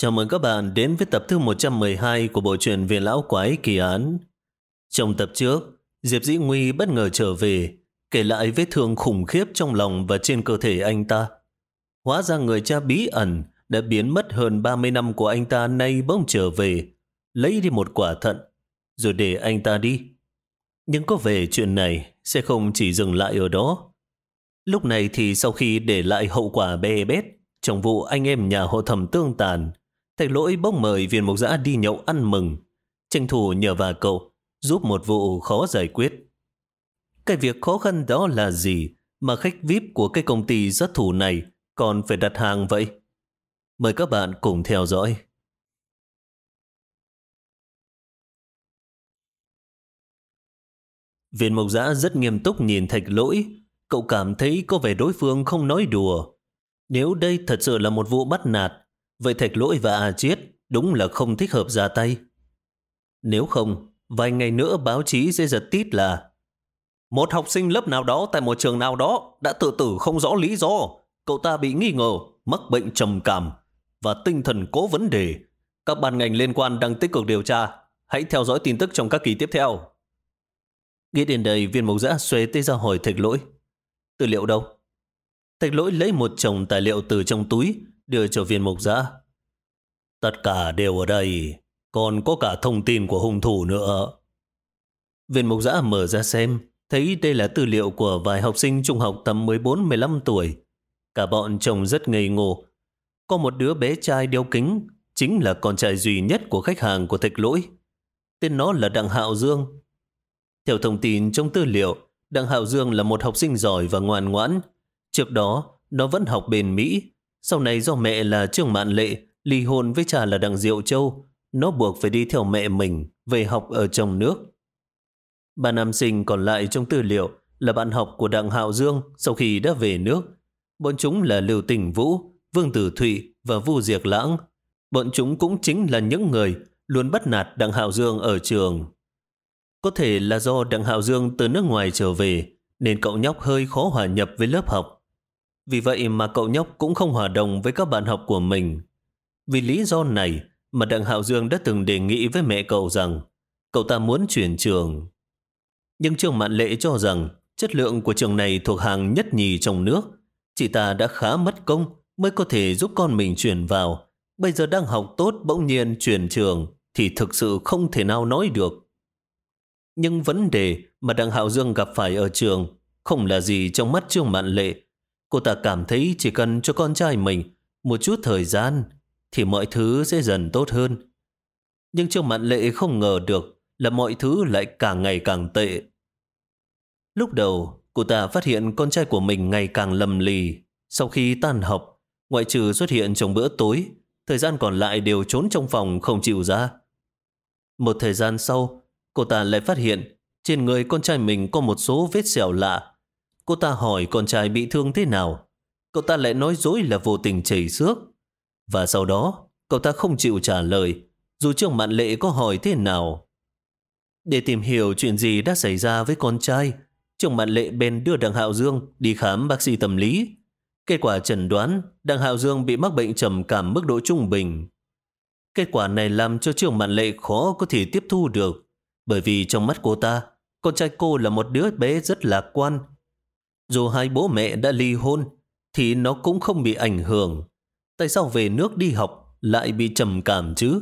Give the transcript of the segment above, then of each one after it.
Chào mừng các bạn đến với tập thứ 112 của bộ truyện Viện Lão Quái Kỳ Án. Trong tập trước, Diệp Dĩ Nguy bất ngờ trở về, kể lại vết thương khủng khiếp trong lòng và trên cơ thể anh ta. Hóa ra người cha bí ẩn đã biến mất hơn 30 năm của anh ta nay bỗng trở về, lấy đi một quả thận, rồi để anh ta đi. Nhưng có vẻ chuyện này sẽ không chỉ dừng lại ở đó. Lúc này thì sau khi để lại hậu quả bê bết, trong vụ anh em nhà họ thẩm tương tàn, Thạch lỗi bốc mời viên mục giã đi nhậu ăn mừng, tranh thủ nhờ vào cậu giúp một vụ khó giải quyết. Cái việc khó khăn đó là gì mà khách VIP của cái công ty giấc thủ này còn phải đặt hàng vậy? Mời các bạn cùng theo dõi. Viên mộc giã rất nghiêm túc nhìn thạch lỗi. Cậu cảm thấy có vẻ đối phương không nói đùa. Nếu đây thật sự là một vụ bắt nạt, vậy thạch lỗi và A Chiết đúng là không thích hợp ra tay. Nếu không, vài ngày nữa báo chí sẽ giật tít là một học sinh lớp nào đó tại một trường nào đó đã tự tử không rõ lý do. Cậu ta bị nghi ngờ mắc bệnh trầm cảm và tinh thần cố vấn đề. Các ban ngành liên quan đang tích cực điều tra. Hãy theo dõi tin tức trong các kỳ tiếp theo. Nghĩ đến đây, viên mộc giã xuê tay ra hỏi thạch lỗi. Tư liệu đâu? Thạch lỗi lấy một chồng tài liệu từ trong túi, đưa cho viên mộc giã. Tất cả đều ở đây, còn có cả thông tin của hung thủ nữa. Viên mục giã mở ra xem, thấy đây là tư liệu của vài học sinh trung học tầm 14-15 tuổi. Cả bọn trông rất ngây ngô. Có một đứa bé trai đeo kính, chính là con trai duy nhất của khách hàng của thạch lỗi. Tên nó là Đặng Hạo Dương. Theo thông tin trong tư liệu, Đặng Hạo Dương là một học sinh giỏi và ngoan ngoãn. Trước đó, nó vẫn học bên Mỹ. Sau này do mẹ là Trương Mạn Lệ ly hôn với cha là Đặng Diệu Châu, nó buộc phải đi theo mẹ mình về học ở trong nước. Ba nam sinh còn lại trong tư liệu là bạn học của Đặng Hạo Dương sau khi đã về nước. Bọn chúng là Lưu Tình Vũ, Vương Tử Thụy và Vu Diệc Lãng. Bọn chúng cũng chính là những người luôn bắt nạt Đặng Hạo Dương ở trường. Có thể là do Đặng Hạo Dương từ nước ngoài trở về nên cậu nhóc hơi khó hòa nhập với lớp học. Vì vậy mà cậu nhóc cũng không hòa đồng với các bạn học của mình. Vì lý do này mà Đặng Hạo Dương đã từng đề nghị với mẹ cậu rằng cậu ta muốn chuyển trường. Nhưng trường Mạn Lệ cho rằng chất lượng của trường này thuộc hàng nhất nhì trong nước. Chị ta đã khá mất công mới có thể giúp con mình chuyển vào. Bây giờ đang học tốt bỗng nhiên chuyển trường thì thực sự không thể nào nói được. Nhưng vấn đề mà Đặng Hạo Dương gặp phải ở trường không là gì trong mắt Trương Mạn Lệ. Cô ta cảm thấy chỉ cần cho con trai mình một chút thời gian thì mọi thứ sẽ dần tốt hơn. Nhưng Trương Mạn Lệ không ngờ được là mọi thứ lại càng ngày càng tệ. Lúc đầu, cô ta phát hiện con trai của mình ngày càng lầm lì. Sau khi tan học, ngoại trừ xuất hiện trong bữa tối, thời gian còn lại đều trốn trong phòng không chịu ra. Một thời gian sau, cô ta lại phát hiện trên người con trai mình có một số vết sẹo lạ. Cô ta hỏi con trai bị thương thế nào. Cậu ta lại nói dối là vô tình chảy xước. Và sau đó, cậu ta không chịu trả lời, dù Trương Mạn Lệ có hỏi thế nào. Để tìm hiểu chuyện gì đã xảy ra với con trai, Trương Mạn Lệ bên đưa Đặng Hạo Dương đi khám bác sĩ tâm lý. Kết quả chẩn đoán Đặng Hạo Dương bị mắc bệnh trầm cảm mức độ trung bình. Kết quả này làm cho Trương Mạn Lệ khó có thể tiếp thu được, bởi vì trong mắt cô ta, con trai cô là một đứa bé rất lạc quan. Dù hai bố mẹ đã ly hôn, thì nó cũng không bị ảnh hưởng. Tại sao về nước đi học lại bị trầm cảm chứ?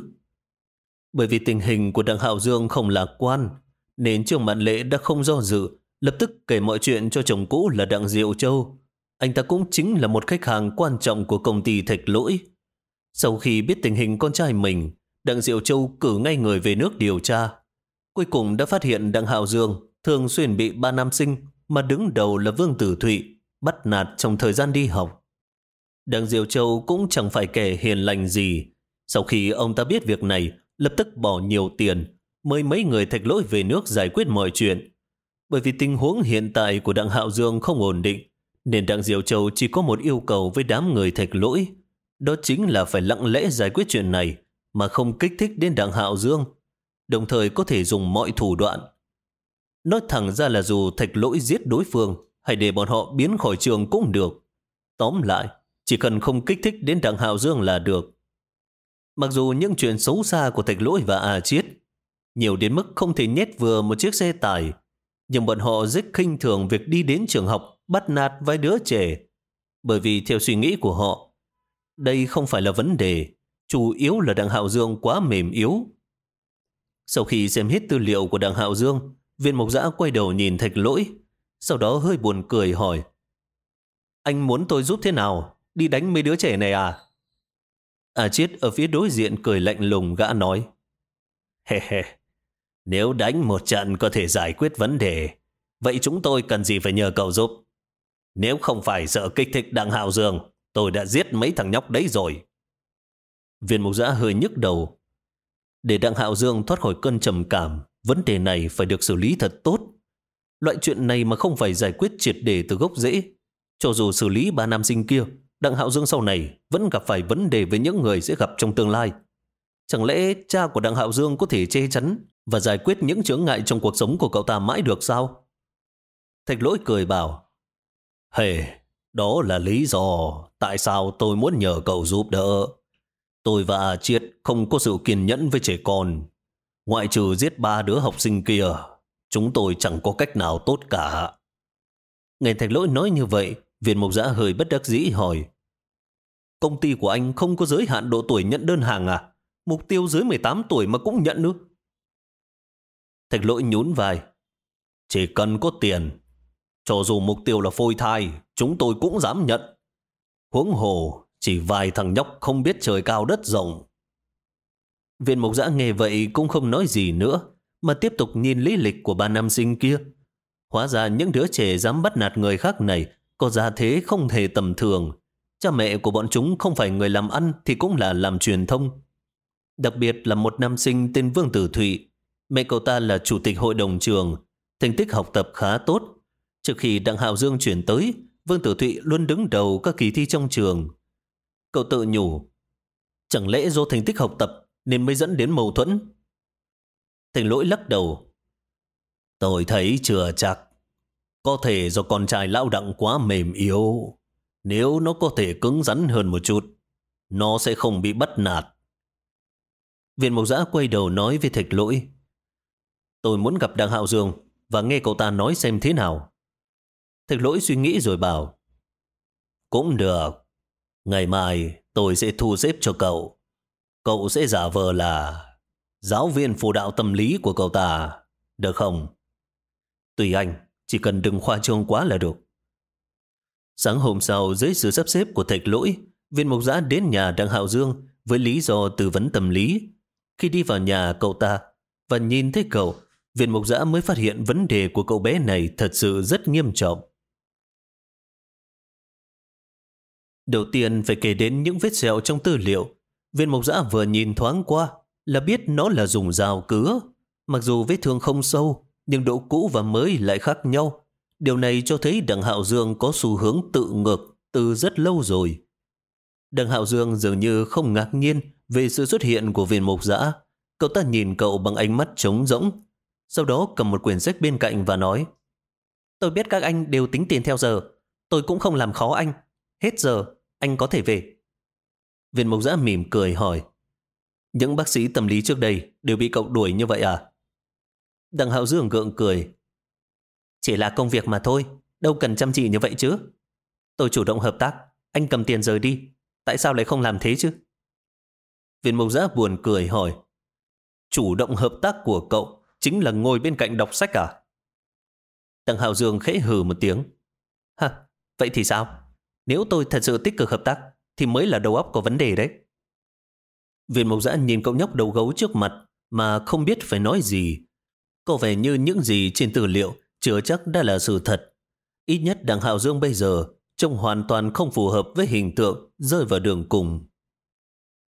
Bởi vì tình hình của Đặng Hạo Dương không lạc quan, nên Trương Mạn lễ đã không do dự, lập tức kể mọi chuyện cho chồng cũ là Đặng Diệu Châu. Anh ta cũng chính là một khách hàng quan trọng của công ty Thạch Lỗi. Sau khi biết tình hình con trai mình, Đặng Diệu Châu cử ngay người về nước điều tra. Cuối cùng đã phát hiện Đặng Hạo Dương thường xuyên bị ba nam sinh mà đứng đầu là Vương Tử Thụy bắt nạt trong thời gian đi học. Đặng Diệu Châu cũng chẳng phải kẻ hiền lành gì. Sau khi ông ta biết việc này, lập tức bỏ nhiều tiền, mời mấy người thạch lỗi về nước giải quyết mọi chuyện. Bởi vì tình huống hiện tại của Đặng Hạo Dương không ổn định, nên Đặng Diệu Châu chỉ có một yêu cầu với đám người thạch lỗi. Đó chính là phải lặng lẽ giải quyết chuyện này, mà không kích thích đến Đặng Hạo Dương, đồng thời có thể dùng mọi thủ đoạn. Nói thẳng ra là dù thạch lỗi giết đối phương, hay để bọn họ biến khỏi trường cũng được. Tóm lại, chỉ cần không kích thích đến Đặng Hạo Dương là được. Mặc dù những chuyện xấu xa của thạch lỗi và à chiết nhiều đến mức không thể nhét vừa một chiếc xe tải, nhưng bọn họ rất khinh thường việc đi đến trường học bắt nạt vài đứa trẻ. Bởi vì theo suy nghĩ của họ, đây không phải là vấn đề, chủ yếu là đặng Hạo Dương quá mềm yếu. Sau khi xem hết tư liệu của đặng Hạo Dương, viên mộc giã quay đầu nhìn thạch lỗi, sau đó hơi buồn cười hỏi. Anh muốn tôi giúp thế nào? Đi đánh mấy đứa trẻ này à? À chết ở phía đối diện cười lạnh lùng gã nói. He he, nếu đánh một trận có thể giải quyết vấn đề, vậy chúng tôi cần gì phải nhờ cậu giúp? Nếu không phải sợ kích thích đặng hạo dương, tôi đã giết mấy thằng nhóc đấy rồi. Viên mục giã hơi nhức đầu. Để đặng hạo dương thoát khỏi cơn trầm cảm, vấn đề này phải được xử lý thật tốt. Loại chuyện này mà không phải giải quyết triệt để từ gốc rễ. Cho dù xử lý ba nam sinh kia, đặng hạo dương sau này vẫn gặp phải vấn đề với những người sẽ gặp trong tương lai. Chẳng lẽ cha của đặng hạo dương có thể che chắn và giải quyết những chướng ngại trong cuộc sống của cậu ta mãi được sao? Thạch lỗi cười bảo, Hề, đó là lý do tại sao tôi muốn nhờ cậu giúp đỡ. Tôi và Triết không có sự kiên nhẫn với trẻ con. Ngoại trừ giết ba đứa học sinh kia, chúng tôi chẳng có cách nào tốt cả. Nghe thạch lỗi nói như vậy, viên mộc giã hơi bất đắc dĩ hỏi. Công ty của anh không có giới hạn độ tuổi nhận đơn hàng à? Mục tiêu dưới 18 tuổi mà cũng nhận nữa. Thạch lỗi nhún vai. Chỉ cần có tiền, cho dù mục tiêu là phôi thai, chúng tôi cũng dám nhận. Huống hồ, chỉ vài thằng nhóc không biết trời cao đất rộng. Viên mục giã nghe vậy cũng không nói gì nữa, mà tiếp tục nhìn lý lịch của ba nam sinh kia. Hóa ra những đứa trẻ dám bắt nạt người khác này có giá thế không hề tầm thường. Cha mẹ của bọn chúng không phải người làm ăn thì cũng là làm truyền thông. Đặc biệt là một nam sinh tên Vương Tử Thụy, Mẹ cậu ta là chủ tịch hội đồng trường, thành tích học tập khá tốt. Trước khi Đặng Hạo Dương chuyển tới, Vương Tử Thụy luôn đứng đầu các kỳ thi trong trường. Cậu tự nhủ, chẳng lẽ do thành tích học tập nên mới dẫn đến mâu thuẫn? Thành lỗi lắc đầu. Tôi thấy chưa chắc. Có thể do con trai lão đặng quá mềm yếu. Nếu nó có thể cứng rắn hơn một chút, nó sẽ không bị bắt nạt. Viện Mộc Giã quay đầu nói với thạch lỗi. Tôi muốn gặp Đặng Hạo Dương và nghe cậu ta nói xem thế nào. Thạch lỗi suy nghĩ rồi bảo. Cũng được. Ngày mai tôi sẽ thu xếp cho cậu. Cậu sẽ giả vờ là giáo viên phụ đạo tâm lý của cậu ta. Được không? Tùy anh, chỉ cần đừng khoa trương quá là được. Sáng hôm sau, dưới sự sắp xếp của thạch lỗi, viên mục giã đến nhà Đặng Hạo Dương với lý do tư vấn tâm lý. Khi đi vào nhà cậu ta và nhìn thấy cậu, viên mục giã mới phát hiện vấn đề của cậu bé này thật sự rất nghiêm trọng. Đầu tiên phải kể đến những vết sẹo trong tư liệu. Viên Mộc giã vừa nhìn thoáng qua là biết nó là dùng rào cứa. Mặc dù vết thương không sâu, nhưng độ cũ và mới lại khác nhau. Điều này cho thấy đằng Hạo Dương có xu hướng tự ngược từ rất lâu rồi. Đằng Hạo Dương dường như không ngạc nhiên về sự xuất hiện của viên mục giã. Cậu ta nhìn cậu bằng ánh mắt trống rỗng, sau đó cầm một quyển sách bên cạnh và nói Tôi biết các anh đều tính tiền theo giờ. Tôi cũng không làm khó anh. Hết giờ, anh có thể về. Viên mộc giã mỉm cười hỏi Những bác sĩ tâm lý trước đây đều bị cậu đuổi như vậy à? Đặng Hạo Dương gượng cười Chỉ là công việc mà thôi, đâu cần chăm chỉ như vậy chứ. Tôi chủ động hợp tác, anh cầm tiền rời đi. Tại sao lại không làm thế chứ? Viên mộc giã buồn cười hỏi Chủ động hợp tác của cậu chính là ngồi bên cạnh đọc sách à? Đặng Hạo Dương khẽ hừ một tiếng. Hả, vậy thì sao? Nếu tôi thật sự tích cực hợp tác, thì mới là đầu óc có vấn đề đấy. Viên mộc giã nhìn cậu nhóc đầu gấu trước mặt mà không biết phải nói gì. Có vẻ như những gì trên tư liệu chưa chắc đã là sự thật. Ít nhất đằng Hạo Dương bây giờ trông hoàn toàn không phù hợp với hình tượng rơi vào đường cùng.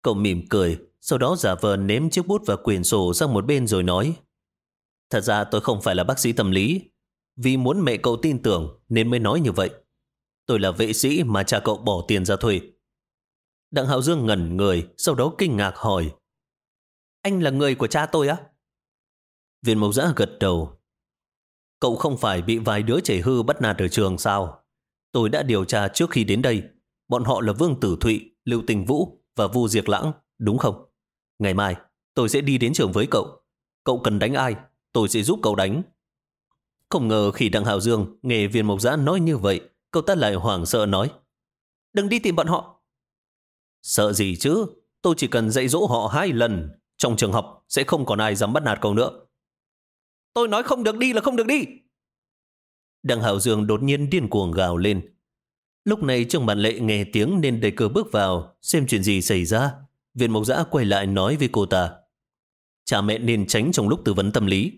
Cậu mỉm cười, sau đó giả vờ ném chiếc bút và quyển sổ sang một bên rồi nói Thật ra tôi không phải là bác sĩ tâm lý. Vì muốn mẹ cậu tin tưởng nên mới nói như vậy. Tôi là vệ sĩ mà cha cậu bỏ tiền ra thuê. Đặng Hạo Dương ngẩn người, sau đó kinh ngạc hỏi. Anh là người của cha tôi á? Viên mộc giã gật đầu. Cậu không phải bị vài đứa trẻ hư bắt nạt ở trường sao? Tôi đã điều tra trước khi đến đây. Bọn họ là Vương Tử Thụy, Lưu Tình Vũ và Vu Diệt Lãng, đúng không? Ngày mai, tôi sẽ đi đến trường với cậu. Cậu cần đánh ai, tôi sẽ giúp cậu đánh. Không ngờ khi Đặng Hạo Dương nghe viên mộc giã nói như vậy, cậu ta lại hoảng sợ nói. Đừng đi tìm bọn họ. Sợ gì chứ, tôi chỉ cần dạy dỗ họ hai lần. Trong trường học sẽ không còn ai dám bắt nạt cậu nữa. Tôi nói không được đi là không được đi. Đặng Hạo Dương đột nhiên điên cuồng gào lên. Lúc này Trương Bản Lệ nghe tiếng nên đẩy cửa bước vào, xem chuyện gì xảy ra. Viện Mộc Giã quay lại nói với cô ta. Cha mẹ nên tránh trong lúc tư vấn tâm lý.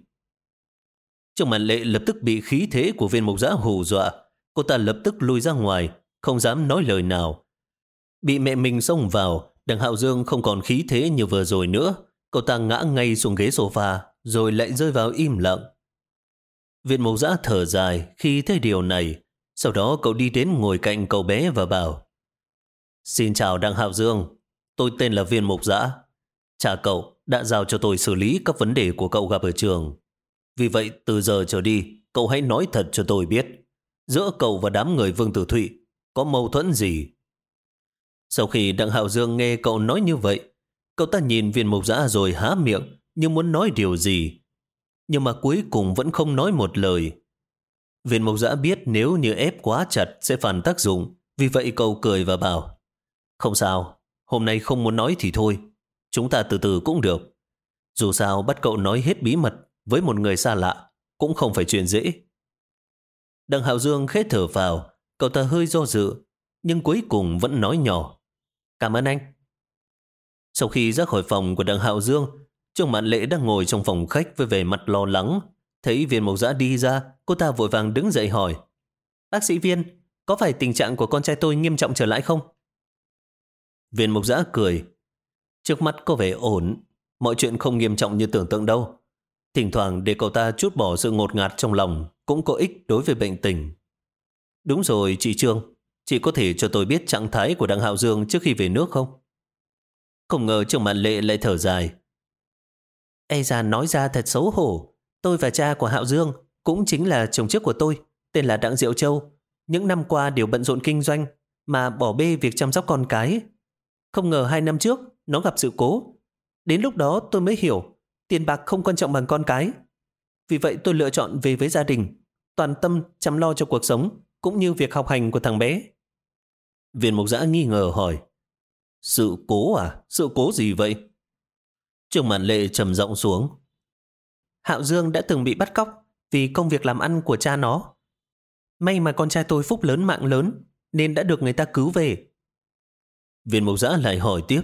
Trương Bản Lệ lập tức bị khí thế của viên Mộc Giã hù dọa. Cô ta lập tức lùi ra ngoài, không dám nói lời nào. Bị mẹ mình xông vào, đằng Hạo Dương không còn khí thế như vừa rồi nữa. Cậu ta ngã ngay xuống ghế sofa, rồi lại rơi vào im lặng. Viện Mộc Giã thở dài khi thấy điều này, sau đó cậu đi đến ngồi cạnh cậu bé và bảo Xin chào Đặng Hạo Dương, tôi tên là Viên Mộc Giã. Cha cậu đã giao cho tôi xử lý các vấn đề của cậu gặp ở trường. Vì vậy, từ giờ trở đi, cậu hãy nói thật cho tôi biết. Giữa cậu và đám người Vương Tử Thụy có mâu thuẫn gì? Sau khi Đặng Hạo Dương nghe cậu nói như vậy, cậu ta nhìn viên mục giã rồi há miệng như muốn nói điều gì. Nhưng mà cuối cùng vẫn không nói một lời. Viên mộc giã biết nếu như ép quá chặt sẽ phản tác dụng, vì vậy cậu cười và bảo, không sao, hôm nay không muốn nói thì thôi, chúng ta từ từ cũng được. Dù sao bắt cậu nói hết bí mật với một người xa lạ, cũng không phải chuyện dễ. Đặng Hạo Dương khét thở vào, cậu ta hơi do dự, nhưng cuối cùng vẫn nói nhỏ. Cảm ơn anh. Sau khi ra khỏi phòng của đặng Hạo Dương, Trương Mạn Lễ đang ngồi trong phòng khách với vẻ mặt lo lắng, Thấy viên mộc giã đi ra, cô ta vội vàng đứng dậy hỏi. Bác sĩ viên, có phải tình trạng của con trai tôi nghiêm trọng trở lại không? Viên mộc giã cười. Trước mắt có vẻ ổn, mọi chuyện không nghiêm trọng như tưởng tượng đâu. Thỉnh thoảng để cậu ta chút bỏ sự ngột ngạt trong lòng cũng có ích đối với bệnh tình. Đúng rồi, chị Trương, chị có thể cho tôi biết trạng thái của Đặng Hạo Dương trước khi về nước không? Không ngờ Trương Mạn Lệ lại thở dài. Ê ra nói ra thật xấu hổ, Tôi và cha của Hạo Dương cũng chính là chồng trước của tôi, tên là Đặng Diệu Châu. Những năm qua đều bận rộn kinh doanh mà bỏ bê việc chăm sóc con cái. Không ngờ hai năm trước nó gặp sự cố. Đến lúc đó tôi mới hiểu tiền bạc không quan trọng bằng con cái. Vì vậy tôi lựa chọn về với gia đình, toàn tâm chăm lo cho cuộc sống cũng như việc học hành của thằng bé. Viên mục giã nghi ngờ hỏi Sự cố à? Sự cố gì vậy? Trương Mạn lệ trầm rộng xuống Hạo Dương đã từng bị bắt cóc vì công việc làm ăn của cha nó. May mà con trai tôi phúc lớn mạng lớn nên đã được người ta cứu về. Viên mục giã lại hỏi tiếp.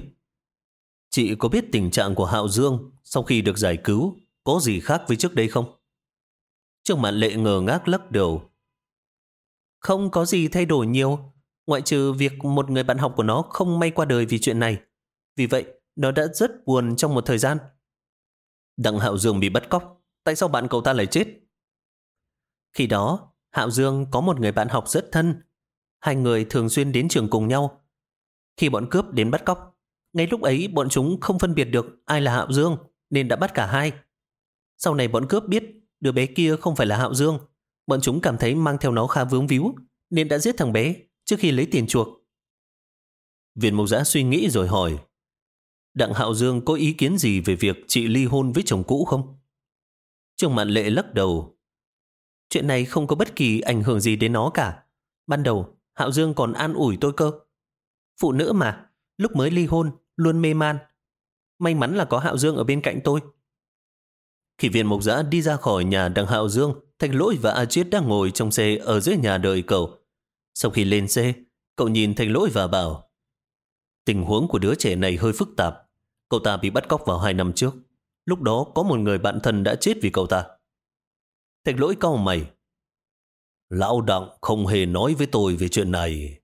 Chị có biết tình trạng của Hạo Dương sau khi được giải cứu có gì khác với trước đây không? Trương Mạn Lệ ngờ ngác lắc đầu. Không có gì thay đổi nhiều, ngoại trừ việc một người bạn học của nó không may qua đời vì chuyện này. Vì vậy, nó đã rất buồn trong một thời gian. Đặng Hạo Dương bị bắt cóc. Tại sao bạn cậu ta lại chết? Khi đó, Hạo Dương có một người bạn học rất thân. Hai người thường xuyên đến trường cùng nhau. Khi bọn cướp đến bắt cóc, ngay lúc ấy bọn chúng không phân biệt được ai là Hạo Dương nên đã bắt cả hai. Sau này bọn cướp biết đứa bé kia không phải là Hạo Dương. Bọn chúng cảm thấy mang theo nó khá vướng víu nên đã giết thằng bé trước khi lấy tiền chuộc. Viện Mộc Giã suy nghĩ rồi hỏi Đặng Hạo Dương có ý kiến gì về việc chị ly hôn với chồng cũ không? Trương Mạn Lệ lắc đầu. Chuyện này không có bất kỳ ảnh hưởng gì đến nó cả. Ban đầu, Hạo Dương còn an ủi tôi cơ. Phụ nữ mà, lúc mới ly hôn, luôn mê man. May mắn là có Hạo Dương ở bên cạnh tôi. Khi viên mộc giã đi ra khỏi nhà đằng Hạo Dương, Thạch Lỗi và A Chiết đang ngồi trong xe ở dưới nhà đợi cậu. Sau khi lên xe, cậu nhìn thành Lỗi và bảo Tình huống của đứa trẻ này hơi phức tạp. Cậu ta bị bắt cóc vào hai năm trước. Lúc đó có một người bạn thân đã chết vì cậu ta. Thạch lỗi cau mày. Lão Đặng không hề nói với tôi về chuyện này.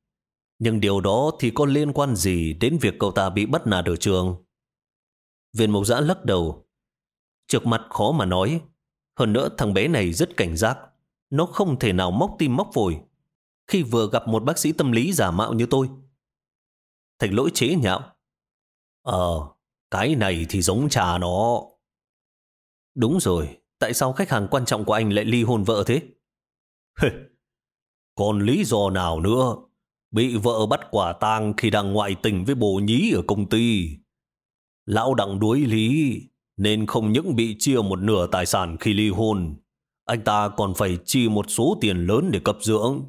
Nhưng điều đó thì có liên quan gì đến việc cậu ta bị bắt nạt ở trường? Viên mộc giã lắc đầu. Trước mặt khó mà nói. Hơn nữa thằng bé này rất cảnh giác. Nó không thể nào móc tim móc phổi. Khi vừa gặp một bác sĩ tâm lý giả mạo như tôi, Thạch lỗi chế nhạo. Ờ, cái này thì giống trà nó. Đúng rồi, tại sao khách hàng quan trọng của anh lại ly hôn vợ thế? Còn lý do nào nữa? Bị vợ bắt quả tang khi đang ngoại tình với bồ nhí ở công ty. Lão đặng đuối lý, nên không những bị chia một nửa tài sản khi ly hôn, anh ta còn phải chi một số tiền lớn để cấp dưỡng.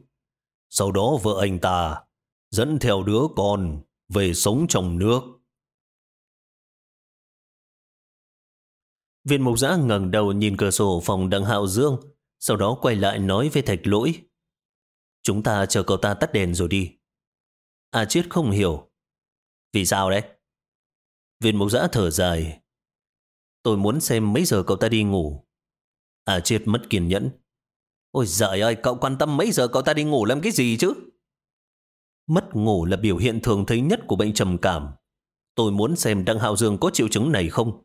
Sau đó vợ anh ta dẫn theo đứa con về sống trong nước. Viên mục giã ngẩng đầu nhìn cửa sổ phòng đằng hạo dương, sau đó quay lại nói với thạch lỗi. Chúng ta chờ cậu ta tắt đèn rồi đi. À chết không hiểu. Vì sao đấy? Viên mục giã thở dài. Tôi muốn xem mấy giờ cậu ta đi ngủ. À chết mất kiên nhẫn. Ôi giời ơi, cậu quan tâm mấy giờ cậu ta đi ngủ làm cái gì chứ? Mất ngủ là biểu hiện thường thấy nhất của bệnh trầm cảm. Tôi muốn xem Đăng Hạo Dương có triệu chứng này không.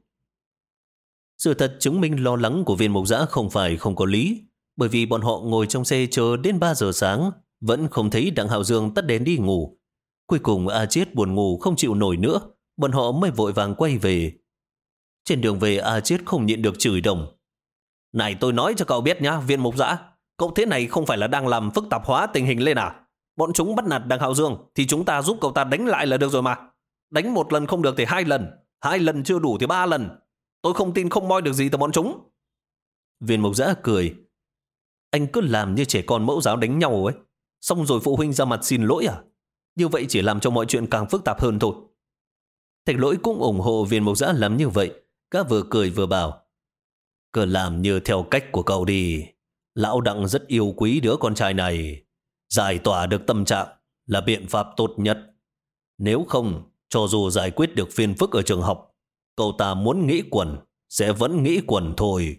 Sự thật chứng minh lo lắng của viên mục giã không phải không có lý, bởi vì bọn họ ngồi trong xe chờ đến 3 giờ sáng, vẫn không thấy Đặng Hạo Dương tắt đèn đi ngủ. Cuối cùng A Chiết buồn ngủ không chịu nổi nữa, bọn họ mới vội vàng quay về. Trên đường về A Chiết không nhịn được chửi đồng. Này tôi nói cho cậu biết nhá, viên mục giã, cậu thế này không phải là đang làm phức tạp hóa tình hình lên à? Bọn chúng bắt nạt đằng Hạo Dương thì chúng ta giúp cậu ta đánh lại là được rồi mà. Đánh một lần không được thì hai lần, hai lần chưa đủ thì ba lần. Tôi không tin không moi được gì từ bọn chúng. Viên mục giã cười. Anh cứ làm như trẻ con mẫu giáo đánh nhau ấy. Xong rồi phụ huynh ra mặt xin lỗi à? Như vậy chỉ làm cho mọi chuyện càng phức tạp hơn thôi. Thạch lỗi cũng ủng hộ viên mục giã làm như vậy. Cá vừa cười vừa bảo. Cứ làm như theo cách của cậu đi. Lão Đặng rất yêu quý đứa con trai này. Giải tỏa được tâm trạng là biện pháp tốt nhất. Nếu không, cho dù giải quyết được phiền phức ở trường học, cậu ta muốn nghĩ quần, sẽ vẫn nghĩ quần thôi.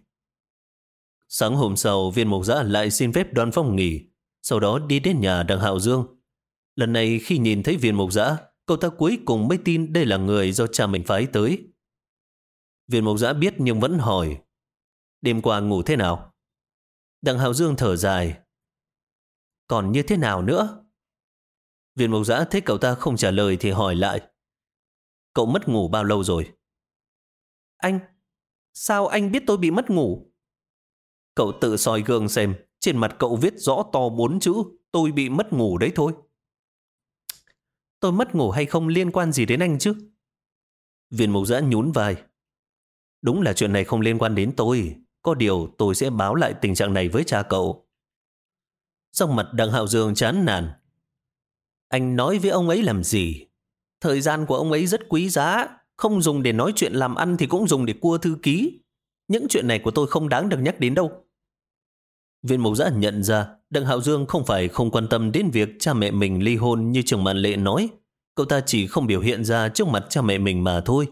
Sáng hôm sau, viên mục giã lại xin phép đoàn phong nghỉ, sau đó đi đến nhà đằng Hạo Dương. Lần này khi nhìn thấy viên mục giã, cậu ta cuối cùng mới tin đây là người do cha mình phái tới. Viên mục giã biết nhưng vẫn hỏi, đêm qua ngủ thế nào? Đằng Hạo Dương thở dài, còn như thế nào nữa? Viên mục giã thấy cậu ta không trả lời thì hỏi lại, cậu mất ngủ bao lâu rồi? Anh, sao anh biết tôi bị mất ngủ? Cậu tự soi gương xem, trên mặt cậu viết rõ to bốn chữ, tôi bị mất ngủ đấy thôi. Tôi mất ngủ hay không liên quan gì đến anh chứ? Viên mục giã nhún vai. Đúng là chuyện này không liên quan đến tôi. Có điều tôi sẽ báo lại tình trạng này với cha cậu. Trong mặt Đặng hạo dương chán nản. Anh nói với ông ấy làm gì? Thời gian của ông ấy rất quý giá. Không dùng để nói chuyện làm ăn thì cũng dùng để cua thư ký. Những chuyện này của tôi không đáng được nhắc đến đâu. Viên mục giã nhận ra Đặng Hạo Dương không phải không quan tâm đến việc cha mẹ mình ly hôn như trường mạn lệ nói. Cậu ta chỉ không biểu hiện ra trước mặt cha mẹ mình mà thôi.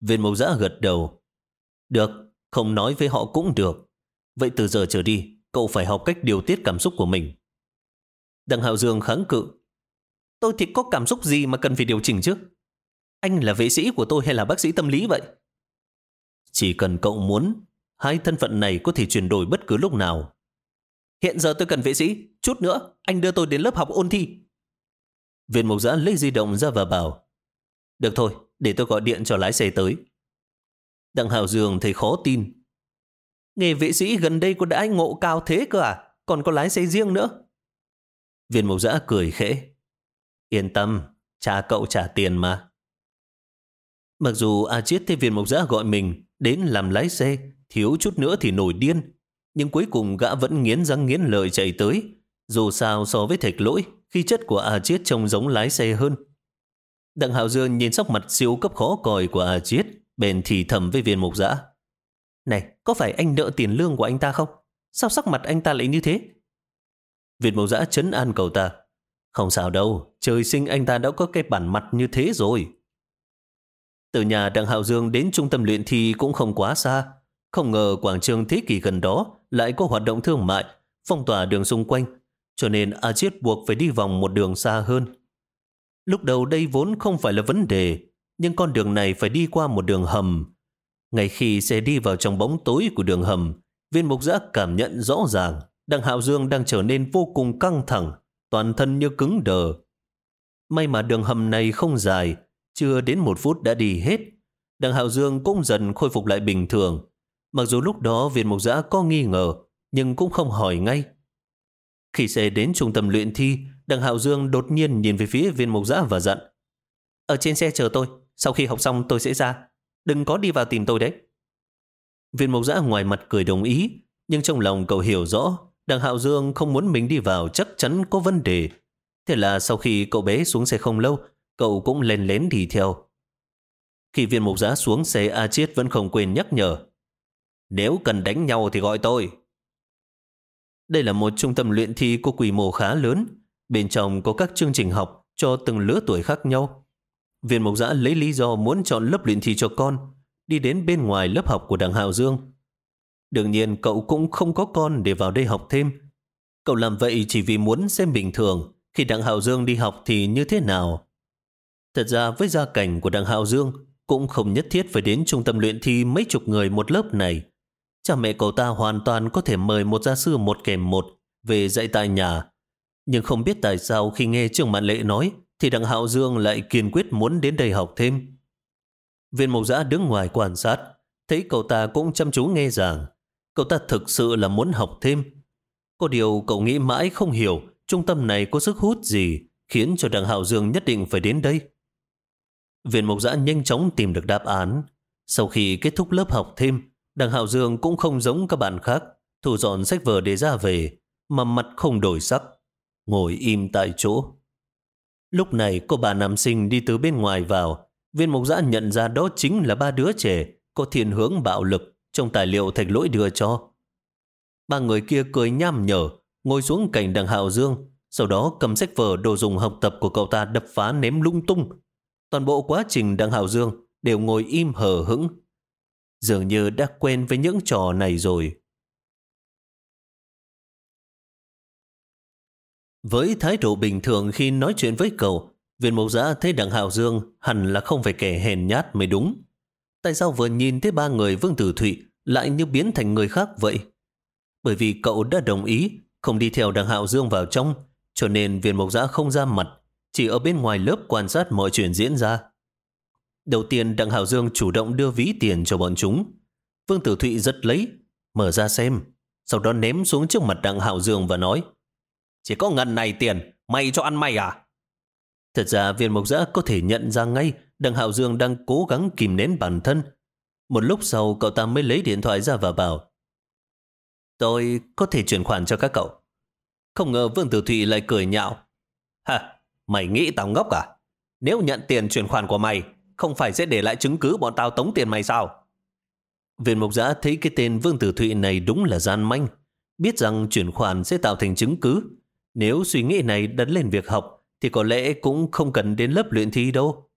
Viên mục giã gật đầu. Được, không nói với họ cũng được. Vậy từ giờ trở đi, cậu phải học cách điều tiết cảm xúc của mình. Đặng Hạo Dương kháng cự. Tôi thì có cảm xúc gì mà cần phải điều chỉnh chứ? Anh là vệ sĩ của tôi hay là bác sĩ tâm lý vậy? Chỉ cần cậu muốn, hai thân phận này có thể chuyển đổi bất cứ lúc nào. Hiện giờ tôi cần vệ sĩ, chút nữa anh đưa tôi đến lớp học ôn thi. Viên mục giã lấy di động ra và bảo Được thôi, để tôi gọi điện cho lái xe tới. Đặng Hào Dương thấy khó tin. Nghề vệ sĩ gần đây có đãi ngộ cao thế cơ à? Còn có lái xe riêng nữa. Viên Mộc giã cười khẽ. Yên tâm, cha cậu trả tiền mà. Mặc dù A Chiết thấy viên mộc giã gọi mình đến làm lái xe, thiếu chút nữa thì nổi điên. Nhưng cuối cùng gã vẫn nghiến răng nghiến lợi chạy tới. Dù sao so với thạch lỗi, khi chất của A Chiết trông giống lái xe hơn. Đặng Hạo Dương nhìn sắc mặt siêu cấp khó còi của A Chiết, bền thì thầm với viên mục giã. Này, có phải anh nợ tiền lương của anh ta không? Sao sắc mặt anh ta lại như thế? Việt mộc giã chấn an cầu ta. Không sao đâu, trời sinh anh ta đã có cái bản mặt như thế rồi. Từ nhà Đặng Hạo Dương đến trung tâm luyện thi cũng không quá xa. Không ngờ quảng trường thế kỷ gần đó lại có hoạt động thương mại, phong tỏa đường xung quanh, cho nên A Chiết buộc phải đi vòng một đường xa hơn. Lúc đầu đây vốn không phải là vấn đề, nhưng con đường này phải đi qua một đường hầm. Ngay khi xe đi vào trong bóng tối của đường hầm, viên mục giã cảm nhận rõ ràng Đằng Hạo Dương đang trở nên vô cùng căng thẳng, toàn thân như cứng đờ. May mà đường hầm này không dài, chưa đến một phút đã đi hết. Đằng Hạo Dương cũng dần khôi phục lại bình thường. Mặc dù lúc đó viên mục giã có nghi ngờ, nhưng cũng không hỏi ngay. Khi xe đến trung tâm luyện thi, Đằng Hạo Dương đột nhiên nhìn về phía viên mục giã và dặn. Ở trên xe chờ tôi, sau khi học xong tôi sẽ ra. Đừng có đi vào tìm tôi đấy. Viên mộc giã ngoài mặt cười đồng ý, nhưng trong lòng cậu hiểu rõ đằng Hạo Dương không muốn mình đi vào chắc chắn có vấn đề. Thế là sau khi cậu bé xuống xe không lâu, cậu cũng lên lén đi theo. Khi viên mục giá xuống xe A Chiết vẫn không quên nhắc nhở. Nếu cần đánh nhau thì gọi tôi. Đây là một trung tâm luyện thi có quy mô khá lớn. Bên trong có các chương trình học cho từng lứa tuổi khác nhau. Viên Mộc giã lấy lý do muốn chọn lớp luyện thi cho con, đi đến bên ngoài lớp học của đảng Hạo Dương. Đương nhiên cậu cũng không có con để vào đây học thêm. Cậu làm vậy chỉ vì muốn xem bình thường khi đặng Hạo Dương đi học thì như thế nào. Thật ra với gia cảnh của đặng Hạo Dương cũng không nhất thiết phải đến trung tâm luyện thi mấy chục người một lớp này. Cha mẹ cậu ta hoàn toàn có thể mời một gia sư một kèm một về dạy tại nhà. Nhưng không biết tại sao khi nghe Trương Mạn Lệ nói thì đặng Hạo Dương lại kiên quyết muốn đến đây học thêm. Viên mộc giã đứng ngoài quan sát, thấy cậu ta cũng chăm chú nghe giảng. Cậu ta thực sự là muốn học thêm. Có điều cậu nghĩ mãi không hiểu trung tâm này có sức hút gì khiến cho đặng Hạo Dương nhất định phải đến đây. Viên mộc giã nhanh chóng tìm được đáp án. Sau khi kết thúc lớp học thêm, đặng Hạo Dương cũng không giống các bạn khác, thu dọn sách vở để ra về, mà mặt không đổi sắc, ngồi im tại chỗ. Lúc này cô bà nam sinh đi từ bên ngoài vào, viên mộc giã nhận ra đó chính là ba đứa trẻ có thiên hướng bạo lực trong tài liệu thạch lỗi đưa cho. Ba người kia cười nham nhở, ngồi xuống cạnh đằng Hạo Dương, sau đó cầm sách vở đồ dùng học tập của cậu ta đập phá ném lung tung. Toàn bộ quá trình đằng Hạo Dương đều ngồi im hờ hững. Dường như đã quen với những trò này rồi. Với thái độ bình thường khi nói chuyện với cậu, viên mộc giã thấy Đặng Hạo Dương hẳn là không phải kẻ hèn nhát mới đúng. Tại sao vừa nhìn thấy ba người Vương Tử Thụy lại như biến thành người khác vậy? Bởi vì cậu đã đồng ý không đi theo Đặng Hạo Dương vào trong, cho nên viên mộc giã không ra mặt, chỉ ở bên ngoài lớp quan sát mọi chuyện diễn ra. Đầu tiên đặng Hạo Dương chủ động đưa ví tiền cho bọn chúng. Vương Tử Thụy rất lấy, mở ra xem, sau đó ném xuống trước mặt đặng Hạo Dương và nói chỉ có ngần này tiền, mày cho ăn mày à? Thật ra viên mộc giã có thể nhận ra ngay đặng Hạo Dương đang cố gắng kìm nén bản thân. Một lúc sau cậu ta mới lấy điện thoại ra và bảo Tôi có thể chuyển khoản cho các cậu. Không ngờ Vương Tử Thụy lại cười nhạo. Hả, mày nghĩ tao ngốc à? Nếu nhận tiền chuyển khoản của mày, không phải sẽ để lại chứng cứ bọn tao tống tiền mày sao? Viên mục giã thấy cái tên Vương Tử Thụy này đúng là gian manh. Biết rằng chuyển khoản sẽ tạo thành chứng cứ. Nếu suy nghĩ này đấn lên việc học, thì có lẽ cũng không cần đến lớp luyện thi đâu.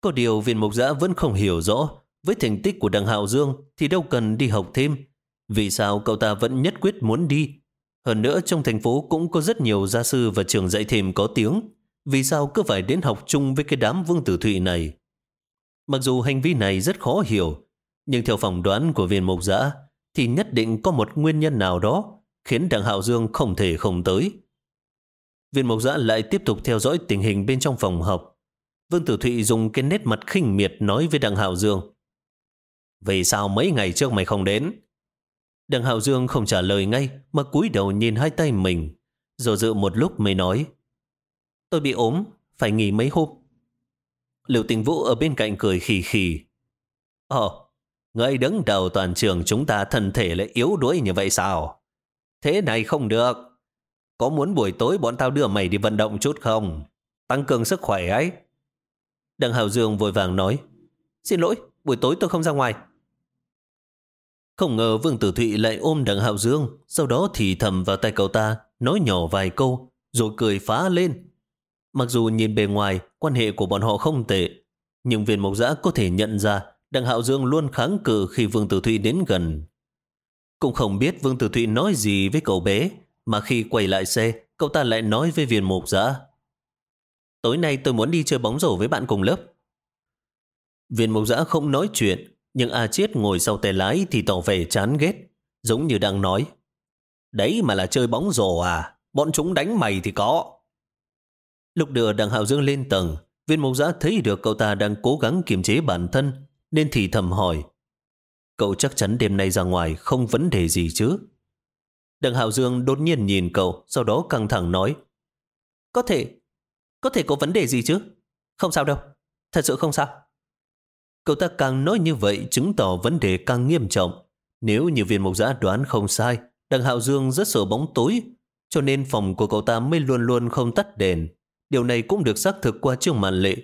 Có điều viên mục giã vẫn không hiểu rõ, với thành tích của đằng Hạo Dương thì đâu cần đi học thêm. Vì sao cậu ta vẫn nhất quyết muốn đi? Hơn nữa trong thành phố cũng có rất nhiều gia sư và trường dạy thêm có tiếng. Vì sao cứ phải đến học chung với cái đám vương tử thụy này? Mặc dù hành vi này rất khó hiểu, nhưng theo phỏng đoán của viên mục giã thì nhất định có một nguyên nhân nào đó khiến đặng Hạo Dương không thể không tới. Viên Mộc giã lại tiếp tục theo dõi tình hình bên trong phòng học. Vương Tử Thụy dùng cái nét mặt khinh miệt nói với đặng Hạo Dương. Vì sao mấy ngày trước mày không đến? Đặng Hạo Dương không trả lời ngay mà cúi đầu nhìn hai tay mình. Rồi dự một lúc mới nói Tôi bị ốm, phải nghỉ mấy hôm. Liệu tình vũ ở bên cạnh cười khì khì. Ồ, người đứng đầu toàn trường chúng ta thân thể lại yếu đuối như vậy sao? Thế này không được. Có muốn buổi tối bọn tao đưa mày đi vận động chút không? Tăng cường sức khỏe ấy. Đặng Hạo Dương vội vàng nói Xin lỗi, buổi tối tôi không ra ngoài. Không ngờ Vương Tử Thụy lại ôm đặng Hạo Dương, sau đó thì thầm vào tay cậu ta, nói nhỏ vài câu, rồi cười phá lên. Mặc dù nhìn bề ngoài, quan hệ của bọn họ không tệ, nhưng viên mộc giã có thể nhận ra đặng Hạo Dương luôn kháng cự khi Vương Tử Thụy đến gần. Cũng không biết Vương Tử Thụy nói gì với cậu bé, mà khi quay lại xe, cậu ta lại nói với viên mộc giã. Dạ. Tối nay tôi muốn đi chơi bóng rổ với bạn cùng lớp. Viên mộc giã dạ không nói chuyện, nhưng A Chiết ngồi sau tay lái thì tỏ vẻ chán ghét, giống như đang nói. Đấy mà là chơi bóng rổ à, bọn chúng đánh mày thì có. Lúc đưa đằng Hạo Dương lên tầng, viên mộc giã dạ thấy được cậu ta đang cố gắng kiềm chế bản thân, nên thì thầm hỏi. Cậu chắc chắn đêm nay ra ngoài không vấn đề gì chứ? đặng Hạo Dương đột nhiên nhìn cậu, sau đó căng thẳng nói. Có thể, có thể có vấn đề gì chứ? Không sao đâu, thật sự không sao. Cậu ta càng nói như vậy chứng tỏ vấn đề càng nghiêm trọng. Nếu như viên mộc giã đoán không sai, đặng Hạo Dương rất sợ bóng tối, cho nên phòng của cậu ta mới luôn luôn không tắt đèn. Điều này cũng được xác thực qua chương màn lệ.